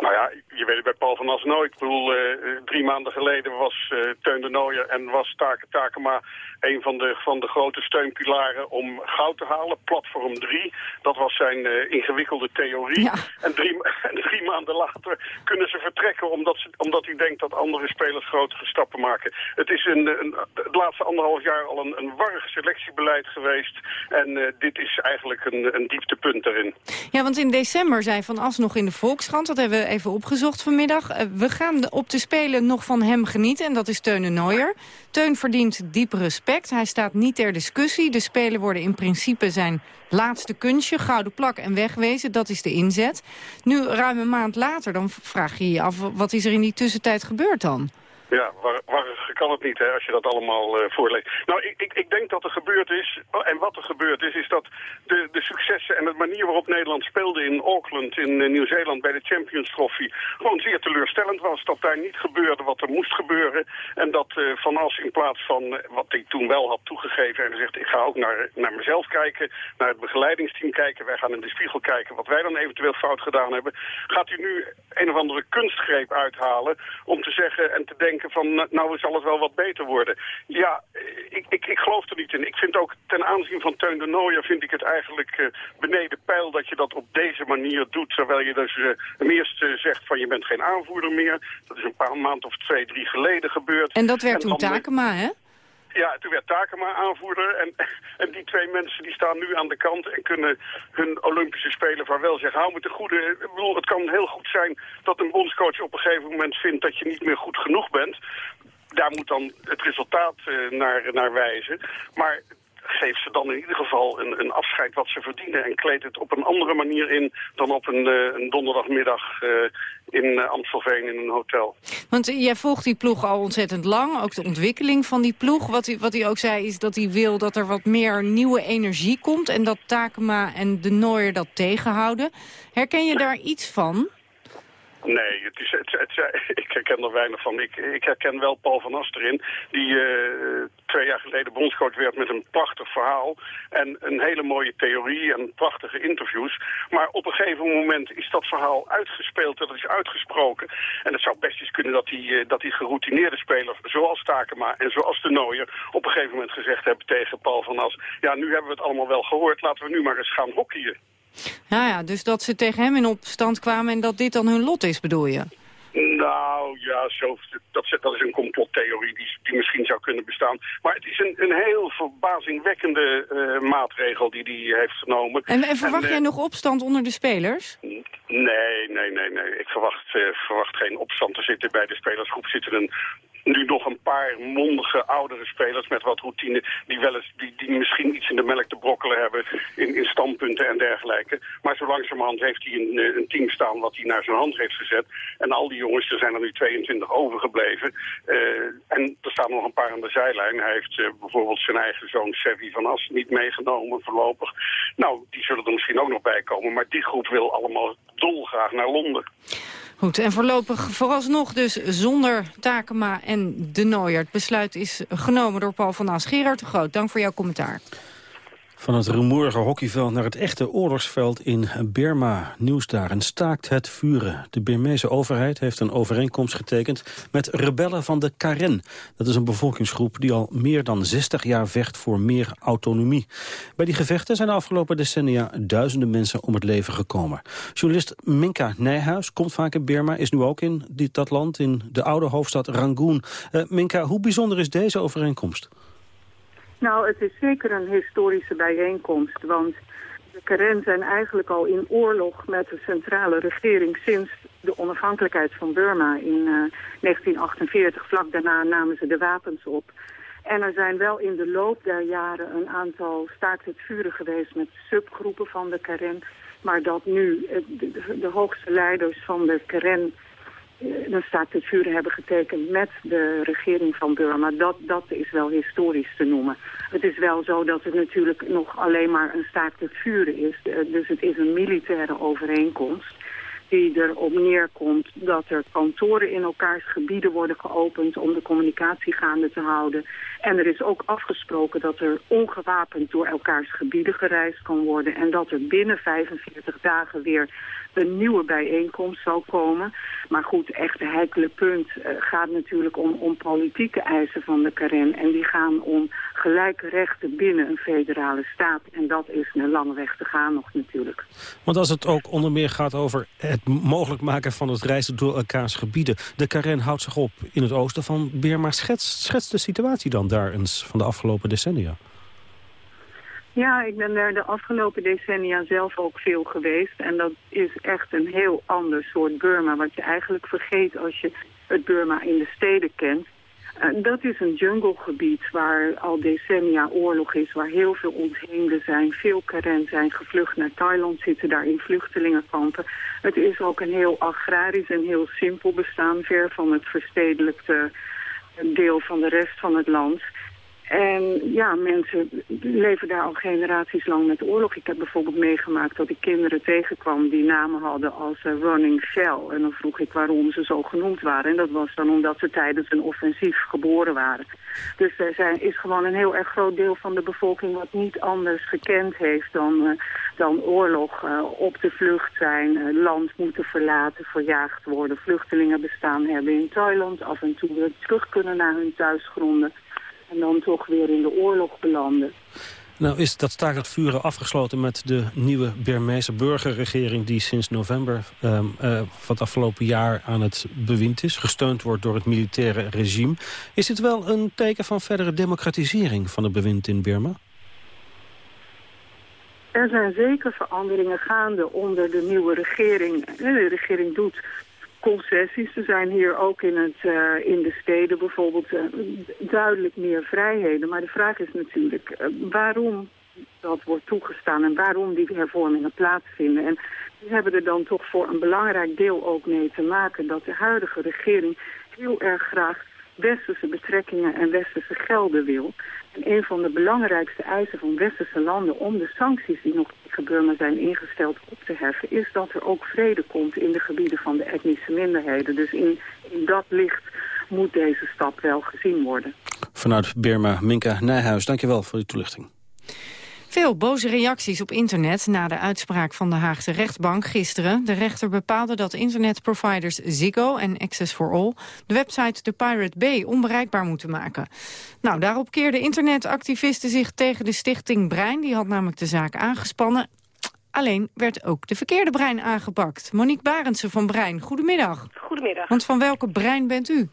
Nou ja, je weet het bij Paul van As nooit. Ik bedoel, uh, drie maanden geleden was uh, Teun de Nooier en was Take Takema een van de, van de grote steunpilaren om goud te halen. Platform 3, dat was zijn uh, ingewikkelde theorie. En, drie, en drie maanden later kunnen ze vertrekken omdat, ze, omdat hij denkt dat andere spelers grotere stappen maken. Het is een, een, het laatste anderhalf jaar al een, een warrig selectiebeleid geweest. En dit is eigenlijk een, een dieptepunt erin. Ja, want in december zei Van As nog in de Volkskrant, dat hebben we even opgezocht vanmiddag. Uh, we gaan op de Spelen nog van hem genieten en dat is Teun Nooier. Teun verdient diep respect. Hij staat niet ter discussie. De Spelen worden in principe zijn laatste kunstje, gouden plak en wegwezen. Dat is de inzet. Nu, ruim een maand later, dan vraag je je af... wat is er in die tussentijd gebeurd dan? Ja, waar, waar kan het niet hè, als je dat allemaal uh, voorleest. Nou, ik, ik, ik denk dat er gebeurd is, en wat er gebeurd is, is dat de, de successen en de manier waarop Nederland speelde in Auckland, in uh, Nieuw-Zeeland, bij de Champions Trophy, gewoon zeer teleurstellend was. Dat daar niet gebeurde wat er moest gebeuren. En dat uh, Van in plaats van wat hij toen wel had toegegeven en gezegd, ik ga ook naar, naar mezelf kijken, naar het begeleidingsteam kijken, wij gaan in de spiegel kijken wat wij dan eventueel fout gedaan hebben, gaat hij nu een of andere kunstgreep uithalen om te zeggen en te denken van, nou zal het wel wat beter worden. Ja, ik, ik, ik geloof er niet in. Ik vind ook ten aanzien van Teun de Nooijer vind ik het eigenlijk uh, beneden pijl dat je dat op deze manier doet. Terwijl je dus uh, eerst uh, zegt van je bent geen aanvoerder meer. Dat is een paar maand of twee, drie geleden gebeurd. En dat werd toen Takema, hè? Ja, toen werd Takema aanvoerder en, en die twee mensen die staan nu aan de kant en kunnen hun Olympische Spelen vaarwel zeggen. Hou me te goede, ik bedoel, het kan heel goed zijn dat een bondscoach op een gegeven moment vindt dat je niet meer goed genoeg bent daar moet dan het resultaat uh, naar, naar wijzen. Maar geef ze dan in ieder geval een, een, afscheid wat ze verdienen... en kleed het op een andere manier in dan op een, uh, een donderdagmiddag uh, in Amstelveen in een hotel. Want jij volgt die ploeg al ontzettend lang, ook de ontwikkeling van die ploeg. Wat hij, wat hij ook zei is dat hij wil dat er wat meer nieuwe energie komt... en dat Takema en de Nooier dat tegenhouden. Herken je daar iets van? Nee, het is, het, het, ik herken er weinig van. Ik, ik herken wel Paul van Asterin, die uh, twee jaar geleden bondscoach werd met een prachtig verhaal en een hele mooie theorie en prachtige interviews. Maar op een gegeven moment is dat verhaal uitgespeeld, dat is uitgesproken. En het zou best eens kunnen dat die, uh, dat die geroutineerde spelers, zoals Takema en zoals de Nooier, op een gegeven moment gezegd hebben tegen Paul van As, ja, nu hebben we het allemaal wel gehoord, laten we nu maar eens gaan hockeyen. Ja, ja, dus dat ze tegen hem in opstand kwamen en dat dit dan hun lot is, bedoel je? Nou ja, zo, dat, dat is een complottheorie die, die misschien zou kunnen bestaan. Maar het is een, een heel verbazingwekkende uh, maatregel die hij heeft genomen. En, en verwacht en, jij uh, nog opstand onder de spelers? Nee, nee, nee, nee. Ik verwacht, uh, verwacht geen opstand. Er zitten bij de spelersgroep zitten een nu nog een paar mondige oudere spelers met wat routine... die, wel eens, die, die misschien iets in de melk te brokkelen hebben in, in standpunten en dergelijke. Maar zo langzamerhand heeft hij een, een team staan wat hij naar zijn hand heeft gezet. En al die jongens, er zijn er nu 22 overgebleven. Uh, en er staan nog een paar aan de zijlijn. Hij heeft uh, bijvoorbeeld zijn eigen zoon Sevi van As niet meegenomen voorlopig. Nou, die zullen er misschien ook nog bij komen. Maar die groep wil allemaal dolgraag naar Londen. Goed, en voorlopig vooralsnog dus zonder Takema en de Nooier. Het besluit is genomen door Paul van As. Gerard de Groot, dank voor jouw commentaar. Van het rumoerige hockeyveld naar het echte oorlogsveld in Burma. Nieuws daar en staakt het vuren. De Burmeese overheid heeft een overeenkomst getekend met rebellen van de Karen. Dat is een bevolkingsgroep die al meer dan 60 jaar vecht voor meer autonomie. Bij die gevechten zijn de afgelopen decennia duizenden mensen om het leven gekomen. Journalist Minka Nijhuis komt vaak in Burma, is nu ook in dat land, in de oude hoofdstad Rangoon. Uh, Minka, hoe bijzonder is deze overeenkomst? Nou, het is zeker een historische bijeenkomst, want de Karen zijn eigenlijk al in oorlog met de centrale regering sinds de onafhankelijkheid van Burma in uh, 1948. Vlak daarna namen ze de wapens op. En er zijn wel in de loop der jaren een aantal staakt het vuren geweest met subgroepen van de Karen. Maar dat nu de, de, de hoogste leiders van de Karen een staakt het vuren hebben getekend met de regering van Burma. Dat, dat is wel historisch te noemen. Het is wel zo dat het natuurlijk nog alleen maar een staakt vuren is. Dus het is een militaire overeenkomst die erop neerkomt dat er kantoren in elkaars gebieden worden geopend om de communicatie gaande te houden. En er is ook afgesproken dat er ongewapend door elkaars gebieden gereisd kan worden... en dat er binnen 45 dagen weer een nieuwe bijeenkomst zal komen. Maar goed, echt de heikele punt uh, gaat natuurlijk om, om politieke eisen van de Karen. En die gaan om gelijke rechten binnen een federale staat. En dat is een lange weg te gaan nog natuurlijk. Want als het ook onder meer gaat over het mogelijk maken van het reizen door elkaars gebieden. De Karen houdt zich op in het oosten van Burma. Schets, schets de situatie dan daar eens van de afgelopen decennia. Ja, ik ben daar de afgelopen decennia zelf ook veel geweest. En dat is echt een heel ander soort Burma. Wat je eigenlijk vergeet als je het Burma in de steden kent. Dat is een junglegebied waar al decennia oorlog is, waar heel veel ontheemden zijn. Veel Karen zijn gevlucht naar Thailand, zitten daar in vluchtelingenkampen. Het is ook een heel agrarisch en heel simpel bestaan, ver van het verstedelijkte deel van de rest van het land. En ja, mensen leven daar al generaties lang met oorlog. Ik heb bijvoorbeeld meegemaakt dat ik kinderen tegenkwam die namen hadden als uh, Running Shell. En dan vroeg ik waarom ze zo genoemd waren. En dat was dan omdat ze tijdens een offensief geboren waren. Dus er zijn, is gewoon een heel erg groot deel van de bevolking wat niet anders gekend heeft dan, uh, dan oorlog. Uh, op de vlucht zijn, land moeten verlaten, verjaagd worden, vluchtelingen bestaan hebben in Thailand. Af en toe weer terug kunnen naar hun thuisgronden en dan toch weer in de oorlog belanden. Nou is dat staakt het vuren afgesloten met de nieuwe Burmeese burgerregering... die sinds november um, uh, van het afgelopen jaar aan het bewind is. Gesteund wordt door het militaire regime. Is dit wel een teken van verdere democratisering van het bewind in Burma? Er zijn zeker veranderingen gaande onder de nieuwe regering. De regering doet concessies. Er zijn hier ook in, het, uh, in de steden bijvoorbeeld uh, duidelijk meer vrijheden. Maar de vraag is natuurlijk uh, waarom dat wordt toegestaan en waarom die hervormingen plaatsvinden. En die hebben er dan toch voor een belangrijk deel ook mee te maken dat de huidige regering heel erg graag westerse betrekkingen en westerse gelden wil. En een van de belangrijkste eisen van westerse landen om de sancties die nog tegen Burma zijn ingesteld op te heffen, is dat er ook vrede komt in de gebieden van de etnische minderheden. Dus in, in dat licht moet deze stap wel gezien worden. Vanuit Burma, Minka Nijhuis, dankjewel voor die toelichting. Veel boze reacties op internet na de uitspraak van de Haagse rechtbank gisteren. De rechter bepaalde dat internetproviders Ziggo en Access for All... de website The Pirate Bay onbereikbaar moeten maken. Nou, daarop keerden internetactivisten zich tegen de stichting Brein. Die had namelijk de zaak aangespannen. Alleen werd ook de verkeerde brein aangepakt. Monique Barendse van Brein, goedemiddag. Goedemiddag. Want van welke brein bent u?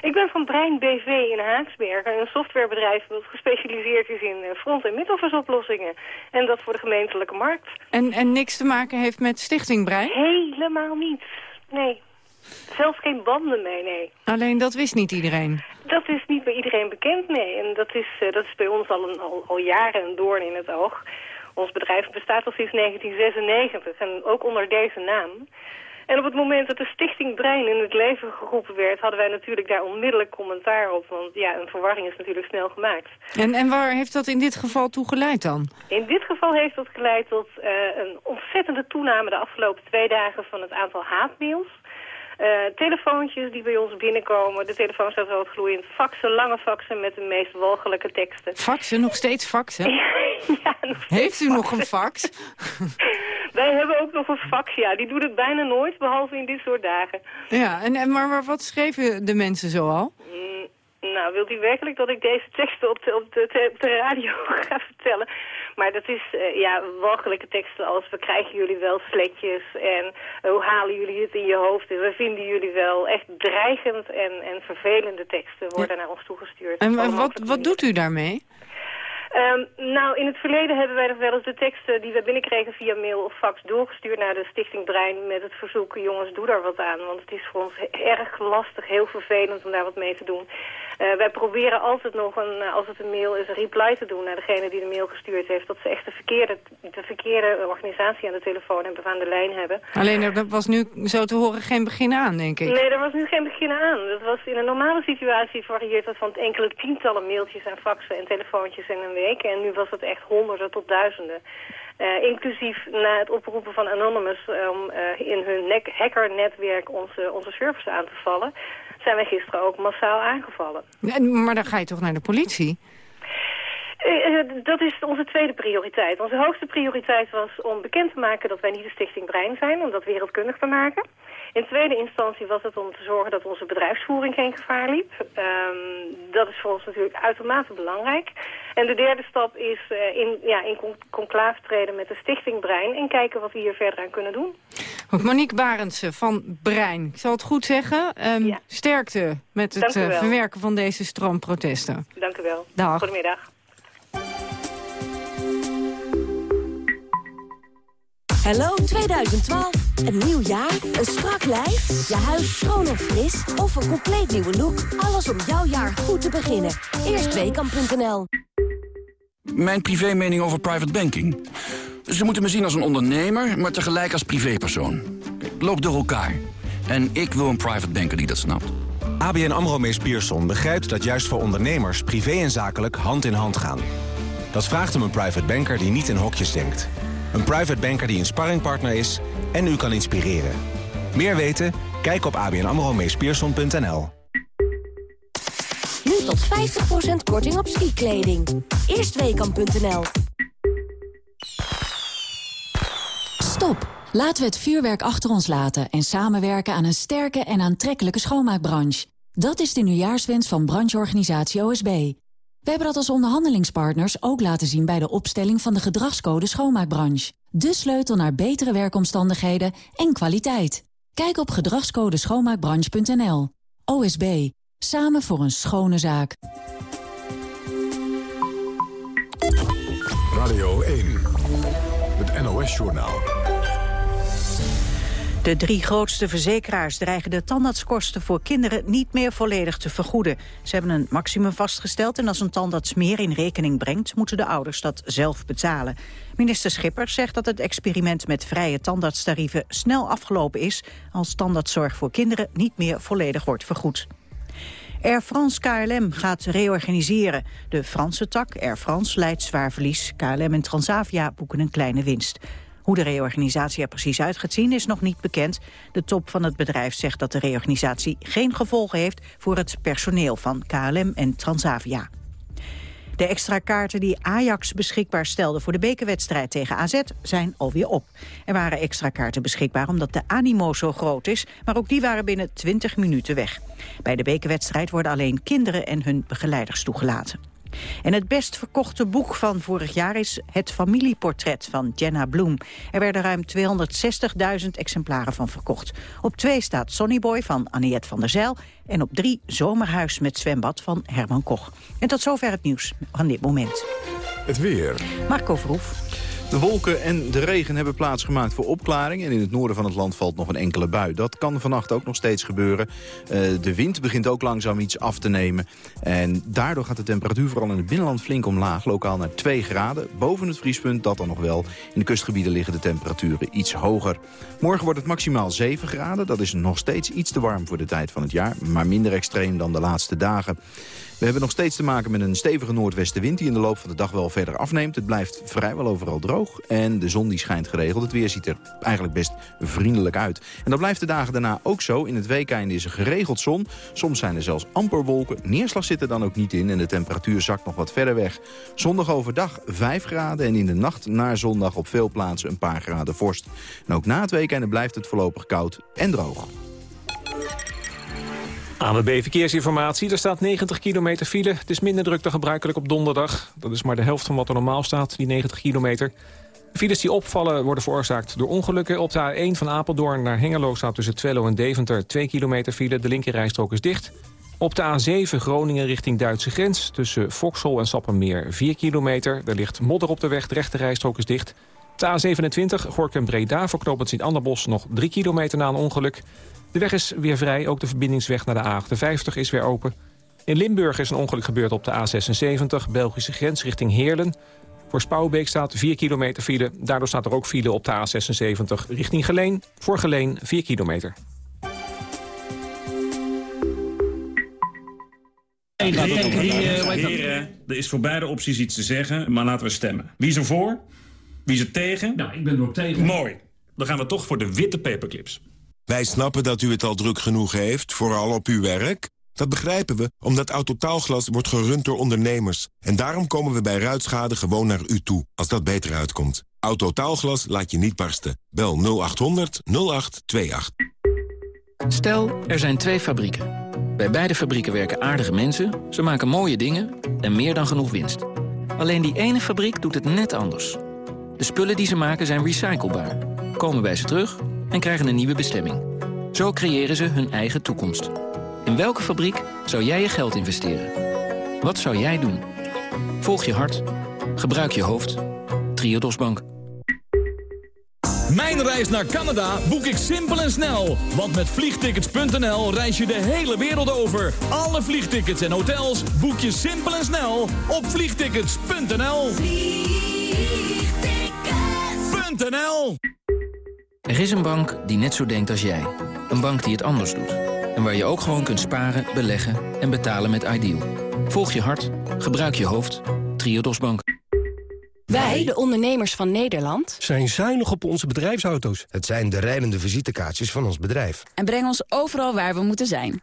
Ik ben van Brein BV in Haaksbergen, een softwarebedrijf dat gespecialiseerd is in eh, front- en middelversoplossingen. En dat voor de gemeentelijke markt. En, en niks te maken heeft met Stichting Brein? Helemaal niet, nee. Zelfs geen banden mee, nee. Alleen dat wist niet iedereen? Dat is niet bij iedereen bekend, nee. En dat is, uh, dat is bij ons al, een, al, al jaren een doorn in het oog. Ons bedrijf bestaat al sinds 1996 en ook onder deze naam. En op het moment dat de Stichting Brein in het leven geroepen werd... hadden wij natuurlijk daar onmiddellijk commentaar op. Want ja, een verwarring is natuurlijk snel gemaakt. En, en waar heeft dat in dit geval toe geleid dan? In dit geval heeft dat geleid tot uh, een ontzettende toename de afgelopen twee dagen... van het aantal haatmails. Uh, telefoontjes die bij ons binnenkomen. De telefoon staat roodgloeiend. Faxen, lange faxen met de meest walgelijke teksten. Faxen? Nog steeds faxen? ja, nog steeds Heeft u faxen. nog een fax? Wij hebben ook nog een fax, ja. Die doet het bijna nooit, behalve in dit soort dagen. Ja, en, en maar, maar wat schreven de mensen zoal? Mm, nou, wilt u werkelijk dat ik deze teksten op de, op de, op de radio ga vertellen? Maar dat is, eh, ja, walgelijke teksten als... we krijgen jullie wel sletjes en eh, hoe halen jullie het in je hoofd... en we vinden jullie wel echt dreigend en, en vervelende teksten worden naar ons toegestuurd. En wat, wat doet u daarmee? Ehm, nou, in het verleden hebben wij nog wel eens de teksten die we binnenkregen via mail of fax doorgestuurd naar de Stichting Brein met het verzoek, jongens, doe daar wat aan. Want het is voor ons erg lastig, heel vervelend om daar wat mee te doen. Eh, wij proberen altijd nog, een, eh, als het een mail is, een reply te doen naar degene die de mail gestuurd heeft. Dat ze echt de verkeerde, de verkeerde organisatie aan de telefoon hebben of aan de lijn hebben. Alleen er was nu zo te horen geen begin aan, denk ik. Nee, er was nu geen begin aan. Dat was in een normale situatie varieert dat van enkele tientallen mailtjes en faxen en telefoontjes in een week. En nu was het echt honderden tot duizenden. Eh, inclusief na het oproepen van Anonymous om in hun hackernetwerk onze, onze service aan te vallen. Zijn wij gisteren ook massaal aangevallen. Maar dan ga je toch naar de politie? Uh, dat is onze tweede prioriteit. Onze hoogste prioriteit was om bekend te maken dat wij niet de Stichting Brein zijn, om dat wereldkundig te maken. In tweede instantie was het om te zorgen dat onze bedrijfsvoering geen gevaar liep. Um, dat is voor ons natuurlijk uitermate belangrijk. En de derde stap is uh, in, ja, in conclave treden met de Stichting Brein... en kijken wat we hier verder aan kunnen doen. Monique Barendse van Brein. Ik zal het goed zeggen. Um, ja. Sterkte met het uh, verwerken van deze stroomprotesten. Dank u wel. Dag. Goedemiddag. Hallo 2012. Een nieuw jaar, een strak lijf, je huis schoon of fris of een compleet nieuwe look. Alles om jouw jaar goed te beginnen. Eerstweekam.nl Mijn privé mening over private banking. Ze moeten me zien als een ondernemer, maar tegelijk als privépersoon. Loop door elkaar. En ik wil een private banker die dat snapt. ABN AMRO Mees Pierson begrijpt dat juist voor ondernemers... privé en zakelijk hand in hand gaan. Dat vraagt om een private banker die niet in hokjes denkt. Een private banker die een sparringpartner is en u kan inspireren. Meer weten? Kijk op abnamromeespierson.nl. Nu tot 50% korting op skikleding. Eerstweekam.nl Stop! Laten we het vuurwerk achter ons laten en samenwerken aan een sterke en aantrekkelijke schoonmaakbranche. Dat is de nieuwjaarswens van brancheorganisatie OSB. We hebben dat als onderhandelingspartners ook laten zien bij de opstelling van de gedragscode schoonmaakbranche. De sleutel naar betere werkomstandigheden en kwaliteit. Kijk op gedragscodeschoonmaakbranche.nl. OSB. Samen voor een schone zaak. Radio 1. Het NOS-journaal. De drie grootste verzekeraars dreigen de tandartskosten voor kinderen niet meer volledig te vergoeden. Ze hebben een maximum vastgesteld en als een tandarts meer in rekening brengt, moeten de ouders dat zelf betalen. Minister Schipper zegt dat het experiment met vrije tandartstarieven snel afgelopen is als tandartszorg voor kinderen niet meer volledig wordt vergoed. Air France KLM gaat reorganiseren. De Franse tak, Air France, leidt zwaar verlies. KLM en Transavia boeken een kleine winst. Hoe de reorganisatie er precies uit gaat zien is nog niet bekend. De top van het bedrijf zegt dat de reorganisatie geen gevolgen heeft voor het personeel van KLM en Transavia. De extra kaarten die Ajax beschikbaar stelde voor de bekerwedstrijd tegen AZ zijn alweer op. Er waren extra kaarten beschikbaar omdat de animo zo groot is, maar ook die waren binnen 20 minuten weg. Bij de bekerwedstrijd worden alleen kinderen en hun begeleiders toegelaten. En het best verkochte boek van vorig jaar is Het familieportret van Jenna Bloem. Er werden ruim 260.000 exemplaren van verkocht. Op twee staat Sonnyboy van Aniette van der Zijl... en op drie Zomerhuis met zwembad van Herman Koch. En tot zover het nieuws van dit moment. Het weer. Marco Verhoef. De wolken en de regen hebben plaatsgemaakt voor opklaring... en in het noorden van het land valt nog een enkele bui. Dat kan vannacht ook nog steeds gebeuren. Uh, de wind begint ook langzaam iets af te nemen. En daardoor gaat de temperatuur vooral in het binnenland flink omlaag. Lokaal naar 2 graden. Boven het vriespunt dat dan nog wel. In de kustgebieden liggen de temperaturen iets hoger. Morgen wordt het maximaal 7 graden. Dat is nog steeds iets te warm voor de tijd van het jaar. Maar minder extreem dan de laatste dagen. We hebben nog steeds te maken met een stevige noordwestenwind... die in de loop van de dag wel verder afneemt. Het blijft vrijwel overal droog en de zon die schijnt geregeld. Het weer ziet er eigenlijk best vriendelijk uit. En dat blijft de dagen daarna ook zo. In het weekende is er geregeld zon. Soms zijn er zelfs amper wolken. Neerslag zit er dan ook niet in en de temperatuur zakt nog wat verder weg. Zondag overdag 5 graden en in de nacht naar zondag op veel plaatsen een paar graden vorst. En ook na het weekende blijft het voorlopig koud en droog. ANWB Verkeersinformatie. Er staat 90 kilometer file. Het is minder druk dan gebruikelijk op donderdag. Dat is maar de helft van wat er normaal staat, die 90 kilometer. Files die opvallen worden veroorzaakt door ongelukken. Op de A1 van Apeldoorn naar Hengelo staat tussen Twello en Deventer 2 kilometer file. De linkerrijstrook is dicht. Op de A7 Groningen richting Duitse grens tussen Vauxhall en Sappenmeer 4 kilometer. Er ligt modder op de weg, de rechterrijstrook is dicht. De A27 Gorkum-Breda voor knooppunt Sint-Anderbos nog 3 kilometer na een ongeluk. De weg is weer vrij, ook de verbindingsweg naar de A58 is weer open. In Limburg is een ongeluk gebeurd op de A76, Belgische grens richting Heerlen. Voor Spouwbeek staat 4 kilometer file. Daardoor staat er ook file op de A76 richting Geleen. Voor Geleen 4 kilometer. Heren, er is voor beide opties iets te zeggen, maar laten we stemmen. Wie is er voor? Wie is er tegen? Nou, ik ben er ook tegen. Mooi. Dan gaan we toch voor de witte paperclips. Wij snappen dat u het al druk genoeg heeft, vooral op uw werk. Dat begrijpen we, omdat Autotaalglas wordt gerund door ondernemers. En daarom komen we bij ruitschade gewoon naar u toe, als dat beter uitkomt. Autotaalglas laat je niet barsten. Bel 0800 0828. Stel, er zijn twee fabrieken. Bij beide fabrieken werken aardige mensen, ze maken mooie dingen en meer dan genoeg winst. Alleen die ene fabriek doet het net anders. De spullen die ze maken zijn recyclebaar, komen bij ze terug en krijgen een nieuwe bestemming. Zo creëren ze hun eigen toekomst. In welke fabriek zou jij je geld investeren? Wat zou jij doen? Volg je hart. Gebruik je hoofd. Triodos Bank. Mijn reis naar Canada boek ik simpel en snel. Want met vliegtickets.nl reis je de hele wereld over. Alle vliegtickets en hotels boek je simpel en snel op vliegtickets.nl. Vliegtickets.nl Er is een bank die net zo denkt als jij. Een bank die het anders doet. En waar je ook gewoon kunt sparen, beleggen en betalen met Ideal. Volg je hart, gebruik je hoofd. Triodos Bank. Wij, de ondernemers van Nederland, zijn zuinig op onze bedrijfsauto's. Het zijn de rijdende visitekaartjes van ons bedrijf. en brengen ons overal waar we moeten zijn.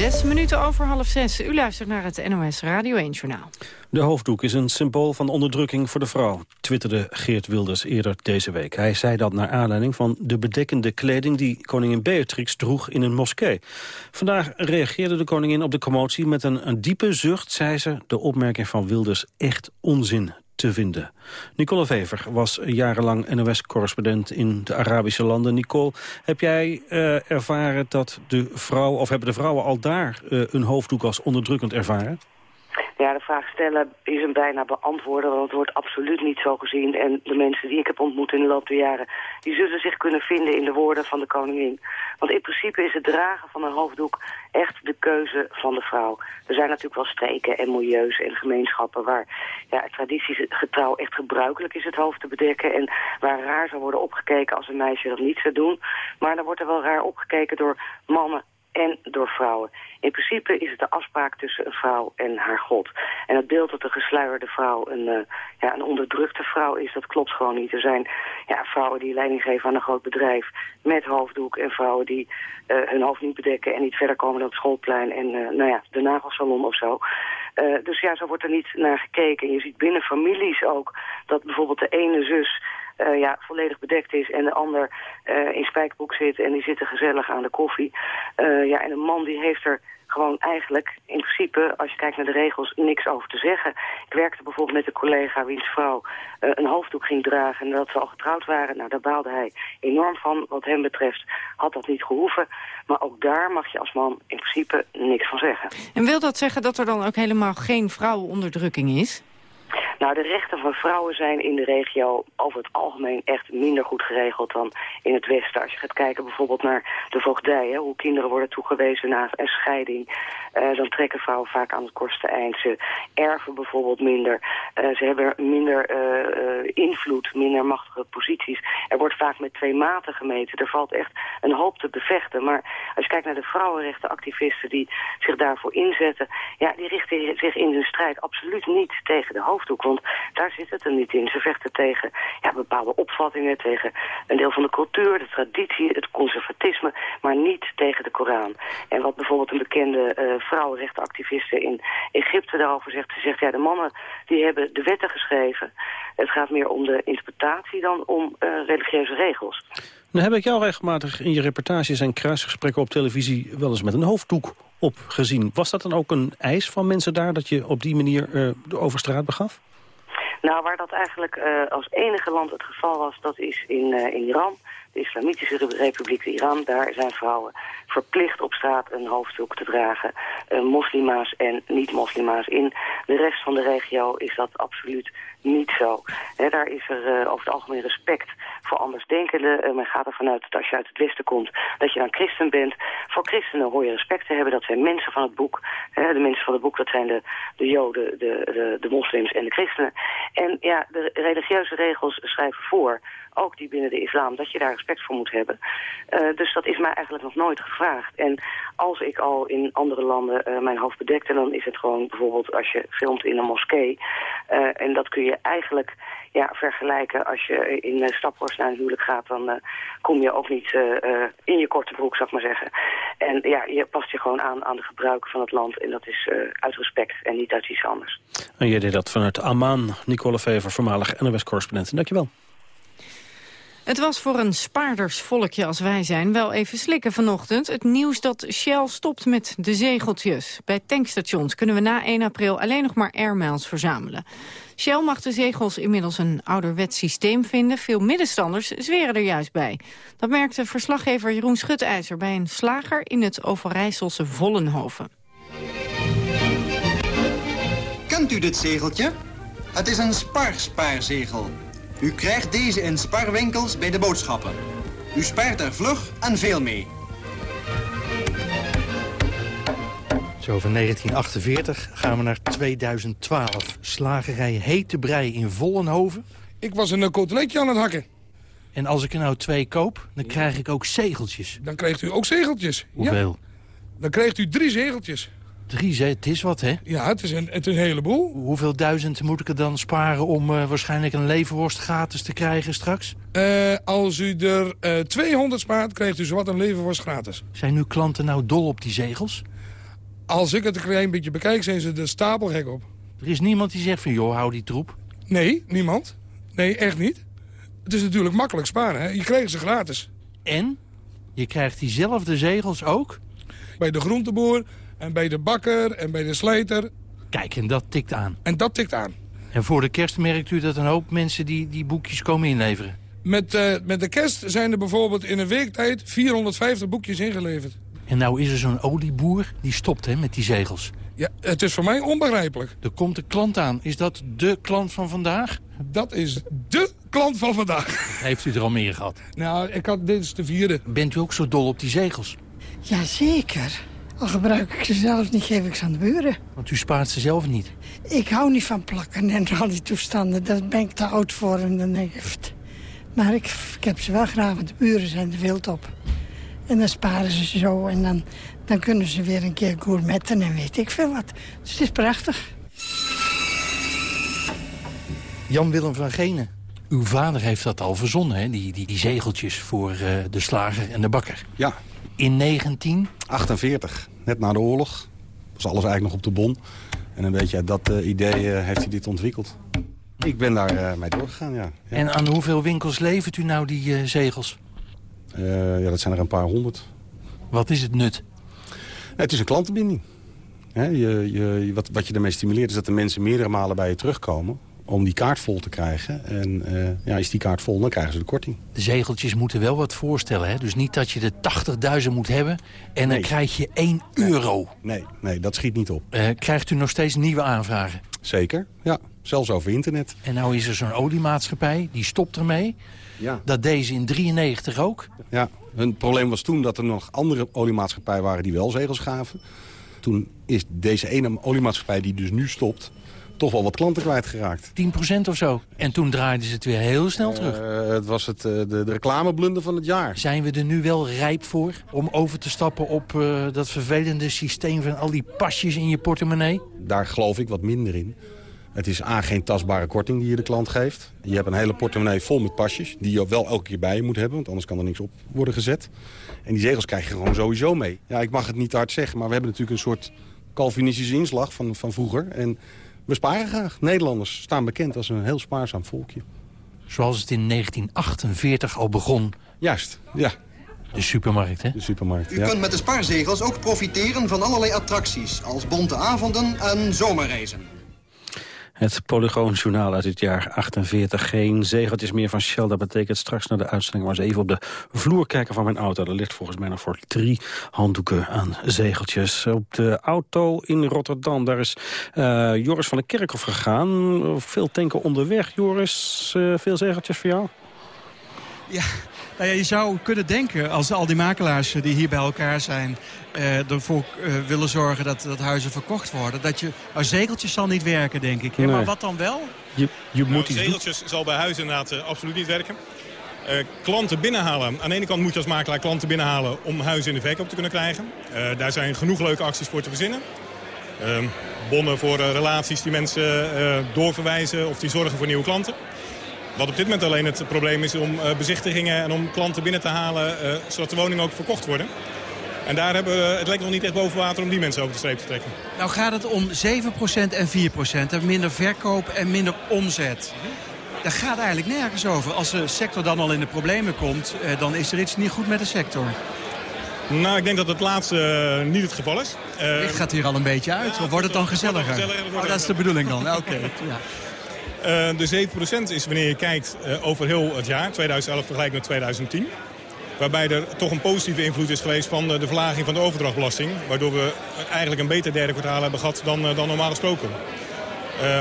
Zes minuten over half zes. U luistert naar het NOS Radio 1 Journaal. De hoofddoek is een symbool van onderdrukking voor de vrouw, twitterde Geert Wilders eerder deze week. Hij zei dat naar aanleiding van de bedekkende kleding die koningin Beatrix droeg in een moskee. Vandaag reageerde de koningin op de commotie met een, een diepe zucht, zei ze, de opmerking van Wilders echt onzin Nicole Vever was jarenlang NOS-correspondent in de Arabische landen. Nicole, heb jij eh, ervaren dat de vrouw, of hebben de vrouwen al daar eh, een hoofddoek als onderdrukkend ervaren? Ja, de vraag stellen is hem bijna beantwoorden, want het wordt absoluut niet zo gezien. En de mensen die ik heb ontmoet in de loop der jaren, die zullen zich kunnen vinden in de woorden van de koningin. Want in principe is het dragen van een hoofddoek echt de keuze van de vrouw. Er zijn natuurlijk wel streken en milieus en gemeenschappen waar ja, traditiegetrouw echt gebruikelijk is het hoofd te bedekken. En waar raar zou worden opgekeken als een meisje dat niet zou doen. Maar dan wordt er wel raar opgekeken door mannen en door vrouwen. In principe is het de afspraak tussen een vrouw en haar god. En het beeld dat de gesluierde vrouw een, eh, ja, een onderdrukte vrouw is, dat klopt gewoon niet. Er zijn ja, vrouwen die leiding geven aan een groot bedrijf met hoofddoek... en vrouwen die eh, hun hoofd niet bedekken en niet verder komen dan het schoolplein... en eh, nou ja, de nagelsalon of zo. Dus ja, zo wordt er niet naar gekeken. En je ziet binnen families ook dat bijvoorbeeld de ene zus eh, ja, volledig bedekt is en de ander eh, in spijkerbroek zit en die zitten gezellig aan de koffie. Eh, ja, en een man die heeft er gewoon eigenlijk in principe, als je kijkt naar de regels, niks over te zeggen. Ik werkte bijvoorbeeld met een collega wiens vrouw een hoofddoek ging dragen en dat ze al getrouwd waren. Nou, daar baalde hij enorm van. Wat hem betreft had dat niet gehoeven. Maar ook daar mag je als man in principe niks van zeggen. En wil dat zeggen dat er dan ook helemaal geen vrouwenonderdrukking is? Nou, de rechten van vrouwen zijn in de regio over het algemeen echt minder goed geregeld dan in het Westen. Als je gaat kijken bijvoorbeeld naar de voogdij, hè, hoe kinderen worden toegewezen na een scheiding, eh, dan trekken vrouwen vaak aan het kortste eind. Ze erven bijvoorbeeld minder. Eh, ze hebben minder eh, invloed, minder machtige posities. Er wordt vaak met twee maten gemeten. Er valt echt een hoop te bevechten. Maar als je kijkt naar de vrouwenrechtenactivisten die zich daarvoor inzetten, ja, die richten zich in hun strijd absoluut niet tegen de hoofddoek. Want daar zit het er niet in. Ze vechten tegen ja, bepaalde opvattingen, tegen een deel van de cultuur, de traditie, het conservatisme, maar niet tegen de Koran. En wat bijvoorbeeld een bekende eh, vrouwenrechtenactiviste in Egypte daarover zegt, ze zegt, ja, de mannen die hebben de wetten geschreven. Het gaat meer om de interpretatie dan om eh, religieuze regels. Dan heb ik jou regelmatig in je reportages en kruisgesprekken op televisie wel eens met een hoofddoek op gezien. Was dat dan ook een eis van mensen daar dat je op die manier eh, over straat begaf? Nou, waar dat eigenlijk eh, als enige land het geval was, dat is in, eh, in Iran. De Islamitische Republiek Iran, daar zijn vrouwen verplicht op straat een hoofddoek te dragen. Uh, moslima's en niet-moslima's. In de rest van de regio is dat absoluut niet zo. Daar is er over het algemeen respect voor andersdenkenden. Uh, men gaat ervan uit dat als je uit het Westen komt, dat je dan christen bent. Voor christenen hoor je respect te hebben. Dat zijn mensen van het boek. De mensen van het boek, dat zijn de, de joden, de, de, de moslims en de christenen. En ja, de religieuze regels schrijven voor ook die binnen de islam, dat je daar respect voor moet hebben. Uh, dus dat is mij eigenlijk nog nooit gevraagd. En als ik al in andere landen uh, mijn hoofd bedekte, dan is het gewoon bijvoorbeeld als je filmt in een moskee. Uh, en dat kun je eigenlijk ja, vergelijken. Als je in Staphorst naar een huwelijk gaat, dan kom je ook niet in je korte broek, zou ik maar zeggen. En ja, je past je gewoon aan aan de gebruiken van het land. En dat is uit respect en niet uit iets anders. En jij deed dat vanuit Amman, Nicole Vever, voormalig NOS-correspondent. Dankjewel. Het was voor een spaardersvolkje als wij zijn wel even slikken vanochtend. Het nieuws dat Shell stopt met de zegeltjes. Bij tankstations kunnen we na 1 april alleen nog maar airmiles verzamelen. Shell mag de zegels inmiddels een ouderwets systeem vinden. Veel middenstanders zweren er juist bij. Dat merkte verslaggever Jeroen Schutijzer bij een slager in het Overijsselse Vollenhoven. Kent u dit zegeltje? Het is een spaarzegel. U krijgt deze in sparwinkels bij de boodschappen. U spaart er vlug en veel mee. Zo van 1948 gaan we naar 2012. Slagerij Hete Brei in Vollenhoven. Ik was een koteletje aan het hakken. En als ik er nou twee koop, dan krijg ik ook zegeltjes. Dan krijgt u ook zegeltjes. Hoeveel? Ja. Dan krijgt u drie zegeltjes. Drie, het is wat, hè? Ja, het is een, het is een heleboel. Hoeveel duizend moet ik er dan sparen om uh, waarschijnlijk een leverworst gratis te krijgen straks? Uh, als u er uh, eh, 200 spaart, krijgt u zowat een leverworst gratis. Zijn uw klanten nou dol op die zegels? Als ik het een klein beetje bekijk, zijn ze er stapelgek op. Er is niemand die zegt van, joh, hou die troep? Nee, niemand. Nee, echt niet. Het is natuurlijk makkelijk sparen, hè? Je krijgt ze gratis. En? Je krijgt diezelfde zegels ook? Bij de groenteboer, en bij de bakker en bij de slijter. Kijk, en dat tikt aan. En dat tikt aan. En voor de kerst merkt u dat een hoop mensen die, die boekjes komen inleveren? Met, uh, met de kerst zijn er bijvoorbeeld in een week tijd 450 boekjes ingeleverd. En nou is er zo'n olieboer die stopt hè, met die zegels. Ja, het is voor mij onbegrijpelijk. Er komt een klant aan. Is dat de klant van vandaag? Dat is de klant van vandaag. Heeft u er al meer gehad? Nou, ik had, dit is de vierde. Bent u ook zo dol op die zegels? Jazeker. Al gebruik ik ze zelf niet, geef ik ze aan de buren. Want u spaart ze zelf niet? Ik hou niet van plakken en al die toestanden. Daar ben ik te oud voor en dan heeft. Maar ik, ik heb ze wel graag, want de buren zijn er wild op. En dan sparen ze zo en dan, dan kunnen ze weer een keer gourmetten en weet ik veel wat. Dus het is prachtig. Jan-Willem van Genen. Uw vader heeft dat al verzonnen, hè? Die, die, die zegeltjes voor uh, de slager en de bakker. Ja. In 1948 net na de oorlog. Was alles eigenlijk nog op de bon. En een beetje uit dat uh, idee uh, heeft hij dit ontwikkeld. Ik ben daar uh, mee doorgegaan, ja. ja. En aan hoeveel winkels levert u nou die zegels? ja, dat zijn er een paar honderd. Wat is het nut? het is een klantenbinding. je, je, wat, wat je ermee stimuleert is dat de mensen meerdere malen bij je terugkomen om die kaart vol te krijgen. En uh, ja, is die kaart vol, dan krijgen ze de korting. De zegeltjes moeten wel wat voorstellen. Hè? Dus niet dat je er 80.000 moet hebben en dan krijg je 1 euro. Nee, nee, dat schiet niet op. Uh, krijgt u nog steeds nieuwe aanvragen? Zeker, ja. Zelfs over internet. En nou is er zo'n oliemaatschappij, die stopt ermee. Ja. Dat deze in 93 ook. Ja, hun probleem was toen dat er nog andere oliemaatschappijen waren die wel zegels gaven. Toen is deze ene oliemaatschappij die dus nu stopt toch wel wat klanten kwijtgeraakt. 10% of zo. En toen draaiden ze het weer heel snel terug. Uh, het was het, uh, de, de reclameblunder van het jaar. Zijn we er nu wel rijp voor om over te stappen op uh, dat vervelende systeem van al die pasjes in je portemonnee? Daar geloof ik wat minder in. Het is A, geen tastbare korting die je de klant geeft. Je hebt een hele portemonnee vol met pasjes... die je wel elke keer bij je moet hebben, want anders kan er niks op worden gezet. En die zegels krijg je gewoon sowieso mee. Ja, ik mag het niet hard zeggen, maar we hebben natuurlijk een soort Calvinistische inslag van, van vroeger. En we sparen graag. Nederlanders staan bekend als een heel spaarzaam volkje. Zoals het in 1948 al begon. Juist, ja. De supermarkt, hè? De supermarkt, U kunt met de spaarzegels ook profiteren van allerlei attracties... als bonte avonden en zomerreizen. Het Polygoonjournaal uit het jaar 48. Geen zegeltjes meer van Shell. Dat betekent straks naar de uitzending maar eens even op de vloer kijken van mijn auto. Er ligt volgens mij nog voor drie handdoeken aan zegeltjes. Op de auto in Rotterdam, daar is uh, Joris van der Kerkhof gegaan. Veel tanken onderweg. Joris, uh, veel zegeltjes voor jou? Ja, nou ja, je zou kunnen denken, als al die makelaars die hier bij elkaar zijn... Uh, ervoor uh, willen zorgen dat, dat huizen verkocht worden... dat je, nou, zegeltjes zal niet werken, denk ik. Nee. Maar wat dan wel? Je, je nou, zegeltjes zal bij huizen inderdaad uh, absoluut niet werken. klanten binnenhalen. Aan de ene kant moet je als makelaar klanten binnenhalen... om huizen in de verkoop te kunnen krijgen. daar zijn genoeg leuke acties voor te verzinnen. Ehm, bonnen voor relaties die mensen doorverwijzen... of die zorgen voor nieuwe klanten. Wat op dit moment alleen het probleem is om uh, bezichtigingen en om klanten binnen te halen... Uh, zodat de woningen ook verkocht worden. En daar hebben we, het lijkt nog niet echt boven water om die mensen over de streep te trekken. Nou gaat het om 7% en 4%. En minder verkoop en minder omzet. Daar gaat eigenlijk nergens over. Als de sector dan al in de problemen komt, uh, dan is er iets niet goed met de sector. Nou, ik denk dat het laatste niet het geval is. Het gaat hier al een beetje uit. Ja, of wordt het dan gezelliger? gezelliger oh, dat is de bedoeling dan. Oké. Okay. ja. Uh, de 7% is wanneer je kijkt uh, over heel het jaar, 2011 vergelijkt met 2010. Waarbij er toch een positieve invloed is geweest van de, de verlaging van de overdrachtbelasting. Waardoor we eigenlijk een beter derde kwartaal hebben gehad dan, dan normaal gesproken.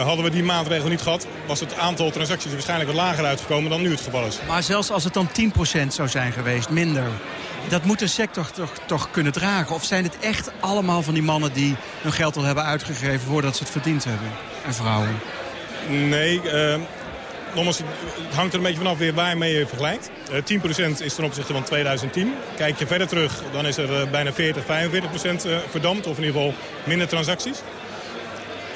hadden we die maatregel niet gehad, was het aantal transacties waarschijnlijk wat lager uitgekomen dan nu het geval is. Maar zelfs als het dan 10% zou zijn geweest, minder, dat moet de sector toch, toch kunnen dragen? Of zijn het echt allemaal van die mannen die hun geld al hebben uitgegeven voordat ze het verdiend hebben? En vrouwen? Nee, nogmaals, het hangt er een beetje vanaf weer waarmee je vergelijkt. Uh, 10% is ten opzichte van 2010. Kijk je verder terug, dan is er uh, bijna 40, 45% uh, verdampt. Of in ieder geval minder transacties.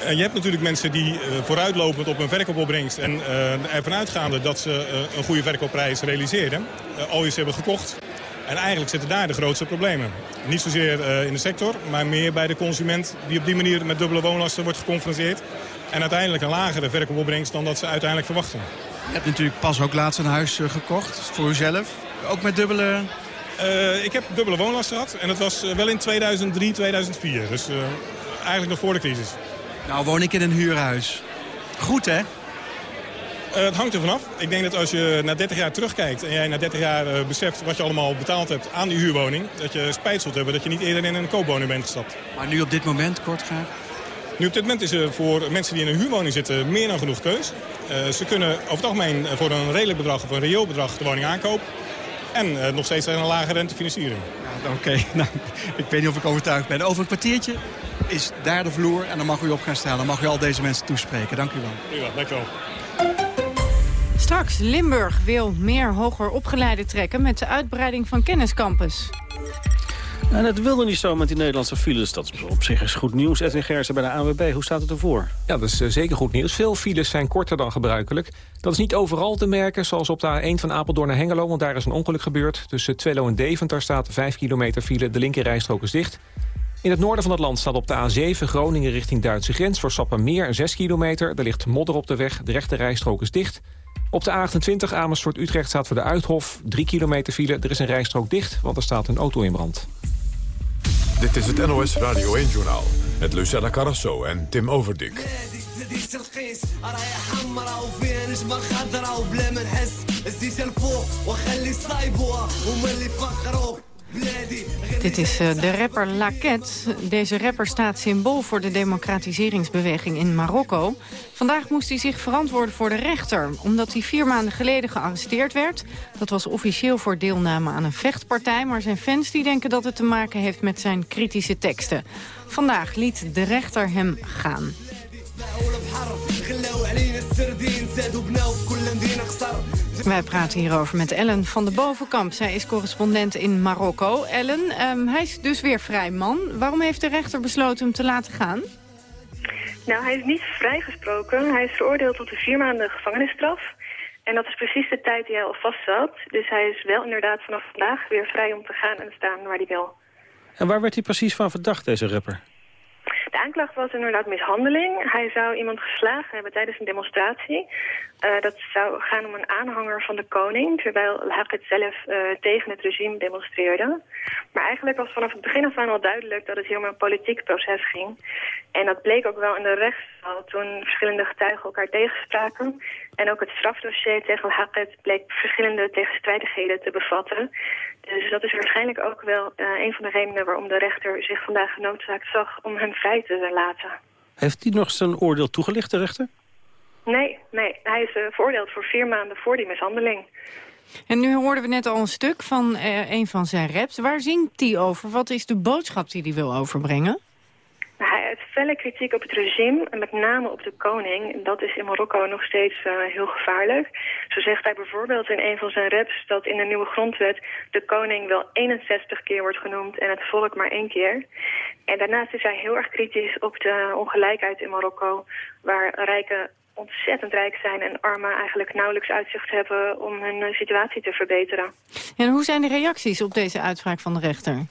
En je hebt natuurlijk mensen die vooruitlopend op een verkoopopbrengst... en ervan uitgaande dat ze een goede verkoopprijs realiseren... al iets hebben gekocht. En eigenlijk zitten daar de grootste problemen. Niet zozeer in de sector, maar meer bij de consument... die op die manier met dubbele woonlasten wordt geconfronteerd. En uiteindelijk een lagere verkoopopbrengst dan dat ze uiteindelijk verwachten. Je hebt natuurlijk pas ook laatst een huis uh, gekocht voor uzelf. Ook met dubbele... Uh, ik heb dubbele woonlast gehad. En dat was uh, wel in 2003, 2004. Dus eigenlijk nog voor de crisis. Nou woon ik in een huurhuis. Goed hè? het hangt er vanaf. Ik denk dat als je na 30 jaar terugkijkt en jij na 30 jaar beseft wat je allemaal betaald hebt aan die huurwoning, dat je spijt zult hebben dat je niet eerder in een koopwoning bent gestapt. Maar nu op dit moment, kort graag? Nu op dit moment is er voor mensen die in een huurwoning zitten meer dan genoeg keus. Uh, ze kunnen over het algemeen voor een redelijk bedrag of een reëel bedrag de woning aankopen. En uh, nog steeds een lage rente financieren. Ja, Oké, okay. nou, ik weet niet of ik overtuigd ben. Over een kwartiertje is daar de vloer en dan mag u op gaan staan. Dan mag u al deze mensen toespreken. Dank u wel. Ja, dank u wel. Straks, Limburg wil meer hoger opgeleide trekken met de uitbreiding van Kenniscampus. En het wilde niet zo met die Nederlandse files. Dat is op zich is goed nieuws. Edwin Gersen bij de ANWB, hoe staat het ervoor? Ja, dat is uh, zeker goed nieuws. Veel files zijn korter dan gebruikelijk. Dat is niet overal te merken, zoals op de A1 van Apeldoorn naar Hengelo... want daar is een ongeluk gebeurd. Tussen Twello en Deventer staat 5 kilometer file. De linkerrijstrook is dicht. In het noorden van het land staat op de A7 Groningen richting Duitse grens... voor Sappemeer 6 kilometer. Er ligt modder op de weg. De rechte rijstrook is dicht. Op de A28 Amersfoort-Utrecht staat voor de Uithof 3 kilometer file. Er is een rijstrook dicht, want er staat een auto in brand. Dit is het NOS Radio 1-journaal met Lucella Carrasso en Tim Overdik. Dit is uh, de rapper Laket. Deze rapper staat symbool voor de democratiseringsbeweging in Marokko. Vandaag moest hij zich verantwoorden voor de rechter... omdat hij vier maanden geleden gearresteerd werd. Dat was officieel voor deelname aan een vechtpartij... maar zijn fans die denken dat het te maken heeft met zijn kritische teksten. Vandaag liet de rechter hem gaan. Wij praten hierover met Ellen van de Bovenkamp. Zij is correspondent in Marokko. Ellen, um, hij is dus weer vrij man. Waarom heeft de rechter besloten hem te laten gaan? Nou, hij is niet vrijgesproken. Hij is veroordeeld tot een vier maanden gevangenisstraf. En dat is precies de tijd die hij al vast zat. Dus hij is wel inderdaad vanaf vandaag weer vrij om te gaan en staan waar hij wil. En waar werd hij precies van verdacht, deze rapper? De aanklacht was inderdaad mishandeling. Hij zou iemand geslagen hebben tijdens een demonstratie. Uh, dat zou gaan om een aanhanger van de koning, terwijl Al-Haqid zelf uh, tegen het regime demonstreerde. Maar eigenlijk was vanaf het begin af aan al duidelijk dat het hier om een politiek proces ging. En dat bleek ook wel in de rechtszaal toen verschillende getuigen elkaar tegenspraken. En ook het strafdossier tegen Al-Haqid bleek verschillende tegenstrijdigheden te bevatten. Dus dat is waarschijnlijk ook wel uh, een van de redenen waarom de rechter zich vandaag genoodzaakt zag om hem vrij te laten. Heeft hij nog zijn oordeel toegelicht, de rechter? Nee, nee. Hij is uh, veroordeeld voor vier maanden voor die mishandeling. En nu hoorden we net al een stuk van uh, een van zijn raps. Waar zingt hij over? Wat is de boodschap die hij wil overbrengen? Hij heeft felle kritiek op het regime en met name op de koning. Dat is in Marokko nog steeds uh, heel gevaarlijk. Zo zegt hij bijvoorbeeld in een van zijn raps dat in de nieuwe grondwet de koning wel 61 keer wordt genoemd en het volk maar één keer. En daarnaast is hij heel erg kritisch op de ongelijkheid in Marokko, waar rijken ontzettend rijk zijn en armen eigenlijk nauwelijks uitzicht hebben om hun situatie te verbeteren. En hoe zijn de reacties op deze uitspraak van de rechter?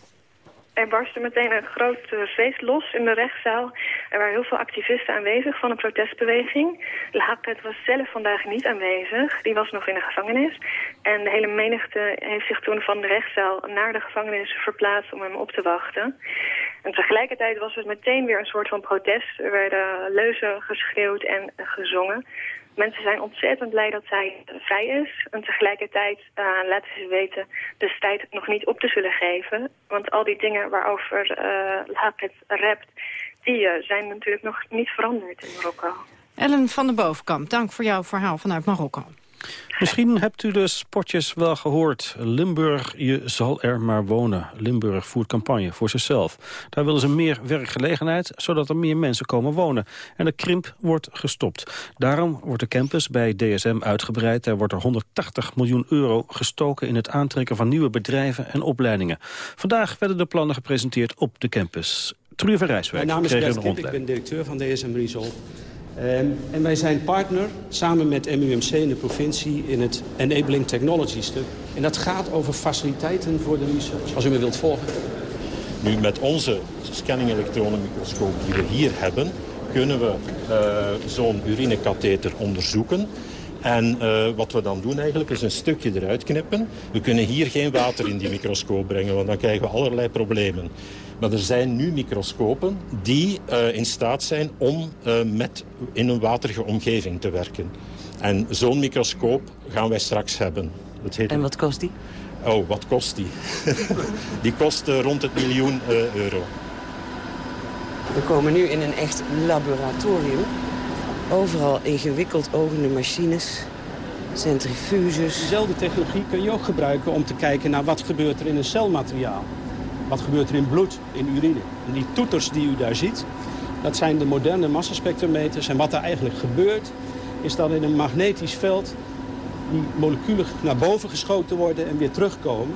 Er barstte meteen een groot uh, feest los in de rechtszaal. Er waren heel veel activisten aanwezig van een protestbeweging. Lahaqet was zelf vandaag niet aanwezig. Die was nog in de gevangenis. En de hele menigte heeft zich toen van de rechtszaal naar de gevangenis verplaatst om hem op te wachten. En tegelijkertijd was het meteen weer een soort van protest. Er werden leuzen geschreeuwd en gezongen. Mensen zijn ontzettend blij dat zij vrij is. En tegelijkertijd uh, laten ze weten de strijd nog niet op te zullen geven. Want al die dingen waarover uh, Lapid rapt, die uh, zijn natuurlijk nog niet veranderd in Marokko. Ellen van der Bovenkamp, dank voor jouw verhaal vanuit Marokko. Misschien hebt u de spotjes wel gehoord. Limburg, je zal er maar wonen. Limburg voert campagne voor zichzelf. Daar willen ze meer werkgelegenheid, zodat er meer mensen komen wonen. En de krimp wordt gestopt. Daarom wordt de campus bij DSM uitgebreid. Daar wordt er 180 miljoen euro gestoken in het aantrekken van nieuwe bedrijven en opleidingen. Vandaag werden de plannen gepresenteerd op de campus. Truur van Rijswijk Mijn naam is Bert Kip, ik ben directeur van DSM Resolve. Um, en wij zijn partner samen met MUMC in de provincie in het Enabling Technology stuk. En dat gaat over faciliteiten voor de research, als u me wilt volgen. Nu, met onze scanning elektronenmicroscoop die we hier hebben... kunnen we uh, zo'n urinekatheter onderzoeken. En uh, wat we dan doen eigenlijk is een stukje eruit knippen. We kunnen hier geen water in die microscoop brengen, want dan krijgen we allerlei problemen. Maar er zijn nu microscopen die uh, in staat zijn om uh, met in een waterige omgeving te werken. En zo'n microscoop gaan wij straks hebben. Dat heet... En wat kost die? Oh, wat kost die? die kost uh, rond het miljoen euro. We komen nu in een echt laboratorium. Overal ingewikkeld ogende machines, centrifuges. Dezelfde technologie kun je ook gebruiken om te kijken naar wat gebeurt er in een celmateriaal. Wat gebeurt er in bloed, in urine? En die toeters die u daar ziet, dat zijn de moderne massaspectrometers. En wat er eigenlijk gebeurt, is dat in een magnetisch veld... die moleculen naar boven geschoten worden en weer terugkomen.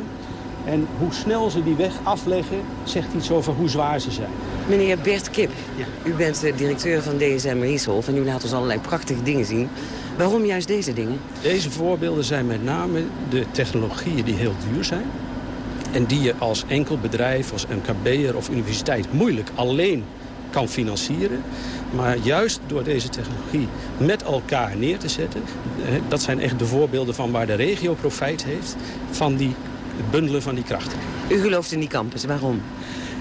En hoe snel ze die weg afleggen, zegt iets over hoe zwaar ze zijn. Meneer Bert Kip, ja. u bent de directeur van DSM Resolve... en u laat ons allerlei prachtige dingen zien. Waarom juist deze dingen? Deze voorbeelden zijn met name de technologieën die heel duur zijn en die je als enkel bedrijf, als MKB'er of universiteit moeilijk alleen kan financieren. Maar juist door deze technologie met elkaar neer te zetten... dat zijn echt de voorbeelden van waar de regio profijt heeft... van die bundelen van die krachten. U gelooft in die campus, waarom?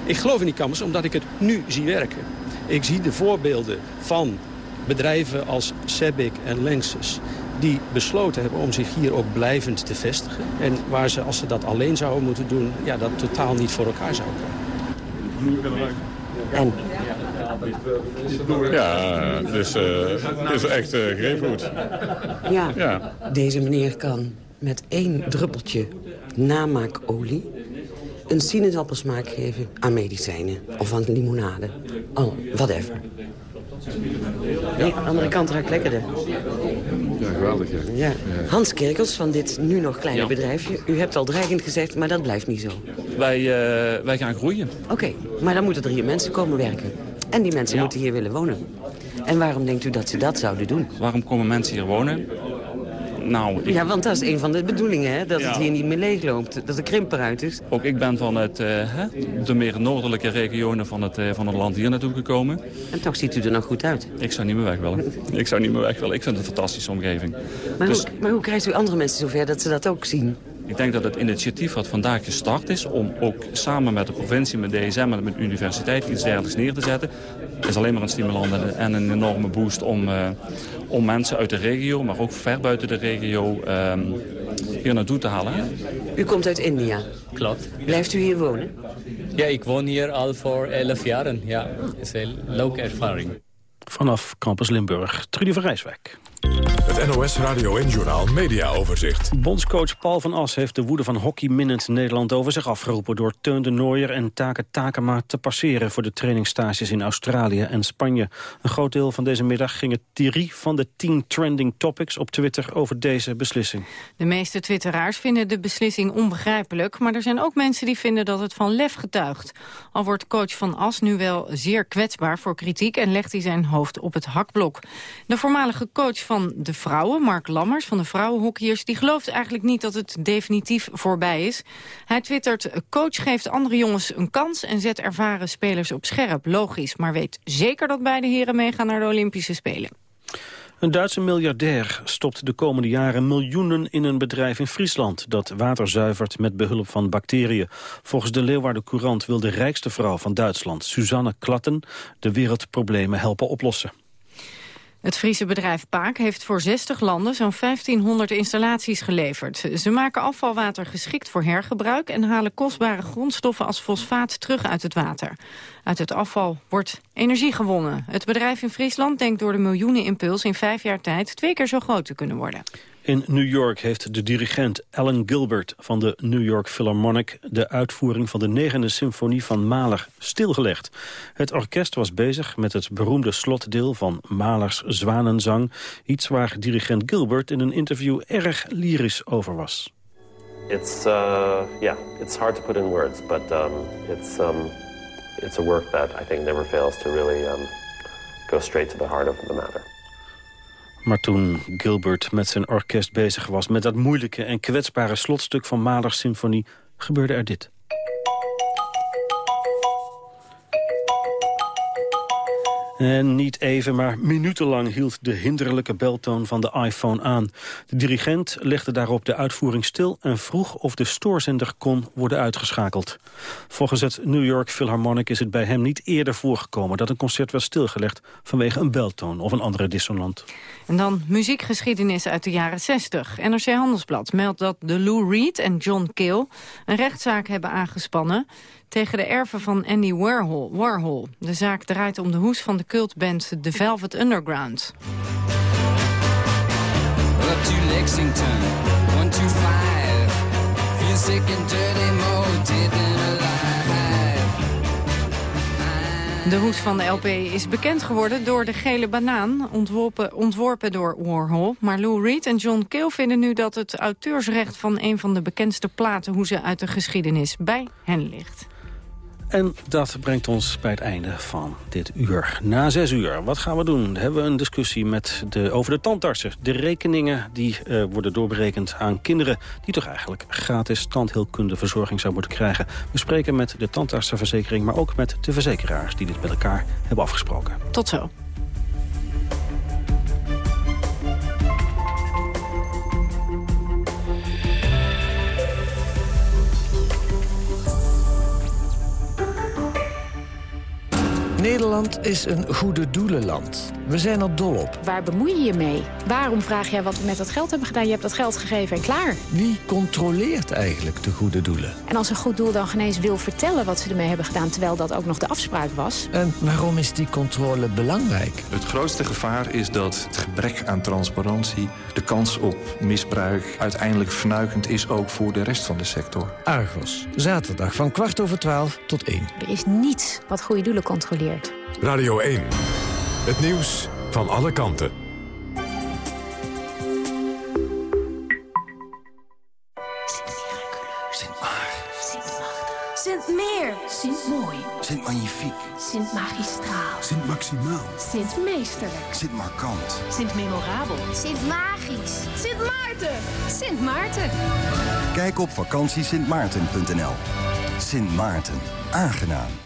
Ik geloof in die campus omdat ik het nu zie werken. Ik zie de voorbeelden van bedrijven als Sebic en Lenxus die besloten hebben om zich hier ook blijvend te vestigen. En waar ze, als ze dat alleen zouden moeten doen, ja, dat totaal niet voor elkaar zouden krijgen. En? Ja, dus uh, is echt uh, grapefruit. Ja, ja, deze meneer kan met één druppeltje namaakolie een sinaasappelsmaak geven aan medicijnen of aan limonade. Oh, whatever. Nee, de andere kant raakt lekkerder. Ja, geweldig, ja. ja. Hans Kerkels van dit nu nog kleine ja. bedrijfje. U hebt al dreigend gezegd, maar dat blijft niet zo. Wij, uh, wij gaan groeien. Oké, okay, maar dan moeten er hier mensen komen werken. En die mensen ja. moeten hier willen wonen. En waarom denkt u dat ze dat zouden doen? Waarom komen mensen hier wonen? Nou, ik... Ja, want dat is een van de bedoelingen, hè? dat ja. het hier niet meer leegloopt. Dat de krimp eruit is. Ook ik ben van het, uh, de meer noordelijke regionen van het, uh, van het land hier naartoe gekomen. En toch ziet u er nog goed uit. Ik zou niet meer weg willen. ik zou niet meer weg willen. Ik vind het een fantastische omgeving. Maar, dus... hoe, maar hoe krijgt u andere mensen zover dat ze dat ook zien? Ik denk dat het initiatief wat vandaag gestart is... om ook samen met de provincie, met DSM en met de universiteit iets dergelijks neer te zetten... is alleen maar een stimulans en een enorme boost om, uh, om mensen uit de regio... maar ook ver buiten de regio um, hier naartoe te halen. U komt uit India. Klopt. Blijft u hier wonen? Ja, ik woon hier al voor elf jaren. Ja, het is een leuke ervaring. Vanaf Campus Limburg, Trudy van Rijswijk. Het NOS Radio en Journal Media Overzicht. Bondscoach Paul van As heeft de woede van hockeyminnend Nederland over zich afgeroepen... door Teun de Nooier en Take Takema te passeren... voor de trainingsstages in Australië en Spanje. Een groot deel van deze middag gingen drie van de tien trending topics op Twitter over deze beslissing. De meeste twitteraars vinden de beslissing onbegrijpelijk... maar er zijn ook mensen die vinden dat het van lef getuigt. Al wordt coach van As nu wel zeer kwetsbaar voor kritiek... en legt hij zijn hoofd op het hakblok. De voormalige coach van de vrouwen, Mark Lammers van de vrouwenhockeyers... die gelooft eigenlijk niet dat het definitief voorbij is. Hij twittert, coach geeft andere jongens een kans... en zet ervaren spelers op scherp. Logisch, maar weet zeker dat beide heren meegaan naar de Olympische Spelen. Een Duitse miljardair stopt de komende jaren miljoenen in een bedrijf in Friesland... dat water zuivert met behulp van bacteriën. Volgens de Leeuwarden Courant wil de rijkste vrouw van Duitsland, Suzanne Klatten... de wereldproblemen helpen oplossen. Het Friese bedrijf Paak heeft voor 60 landen zo'n 1500 installaties geleverd. Ze maken afvalwater geschikt voor hergebruik... en halen kostbare grondstoffen als fosfaat terug uit het water. Uit het afval wordt energie gewonnen. Het bedrijf in Friesland denkt door de miljoenenimpuls... in vijf jaar tijd twee keer zo groot te kunnen worden. In New York heeft de dirigent Alan Gilbert van de New York Philharmonic... de uitvoering van de negende symfonie van Mahler stilgelegd. Het orkest was bezig met het beroemde slotdeel van Mahlers Zwanenzang... iets waar dirigent Gilbert in een interview erg lyrisch over was. It's, uh, yeah, it's hard to put in words, but um, it's, um, it's a work that I think never fails to really um, go straight to the heart of the matter. Maar toen Gilbert met zijn orkest bezig was... met dat moeilijke en kwetsbare slotstuk van Mahlers symfonie... gebeurde er dit. En niet even, maar minutenlang hield de hinderlijke beltoon van de iPhone aan. De dirigent legde daarop de uitvoering stil en vroeg of de stoorzender kon worden uitgeschakeld. Volgens het New York Philharmonic is het bij hem niet eerder voorgekomen dat een concert werd stilgelegd vanwege een beltoon of een andere dissonant. En dan muziekgeschiedenis uit de jaren 60. NRC Handelsblad meldt dat de Lou Reed en John Cale een rechtszaak hebben aangespannen tegen de erven van Andy Warhol. Warhol. De zaak draait om de hoes van de cultband The Velvet Underground. Up to Lexington, 125. Feel sick and dirty, more De hoes van de LP is bekend geworden door de gele banaan, ontworpen, ontworpen door Warhol. Maar Lou Reed en John Cale vinden nu dat het auteursrecht van een van de bekendste platenhoezen uit de geschiedenis bij hen ligt. En dat brengt ons bij het einde van dit uur. Na zes uur, wat gaan we doen? Hebben we een discussie met de, over de tandartsen. De rekeningen die uh, worden doorberekend aan kinderen... die toch eigenlijk gratis tandheelkundeverzorging zou moeten krijgen. We spreken met de tandartsenverzekering... maar ook met de verzekeraars die dit met elkaar hebben afgesproken. Tot zo. Nederland is een goede doelenland. We zijn er dol op. Waar bemoei je je mee? Waarom vraag jij wat we met dat geld hebben gedaan? Je hebt dat geld gegeven en klaar. Wie controleert eigenlijk de goede doelen? En als een goed doel dan genees wil vertellen wat ze ermee hebben gedaan... terwijl dat ook nog de afspraak was. En waarom is die controle belangrijk? Het grootste gevaar is dat het gebrek aan transparantie... de kans op misbruik uiteindelijk vernuikend is ook voor de rest van de sector. Argos, zaterdag van kwart over twaalf tot één. Er is niets wat goede doelen controleert. Radio 1. Het nieuws van alle kanten. Sint Meer. Sint Mooi. Sint Magnifiek. Sint Magistraal. Sint Maximaal. Sint Meesterlijk. Sint Markant. Sint Memorabel. Sint Magisch. Sint Maarten. Sint Maarten. Kijk op vakantiesintmaarten.nl. Sint Maarten. Aangenaam.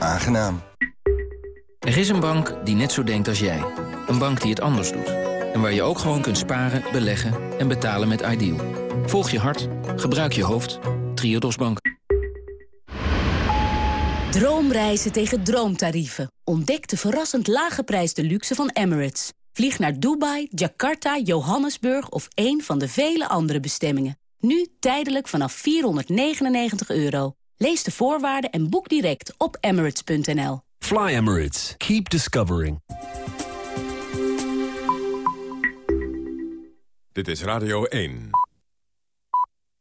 Aangenaam. Er is een bank die net zo denkt als jij. Een bank die het anders doet. En waar je ook gewoon kunt sparen, beleggen en betalen met Ideal. Volg je hart, gebruik je hoofd. Triodos Bank. Droomreizen tegen droomtarieven. Ontdek de verrassend laaggeprijsde luxe van Emirates. Vlieg naar Dubai, Jakarta, Johannesburg of een van de vele andere bestemmingen. Nu tijdelijk vanaf 499 euro. Lees de voorwaarden en boek direct op emirates.nl. Fly Emirates. Keep discovering. Dit is Radio 1.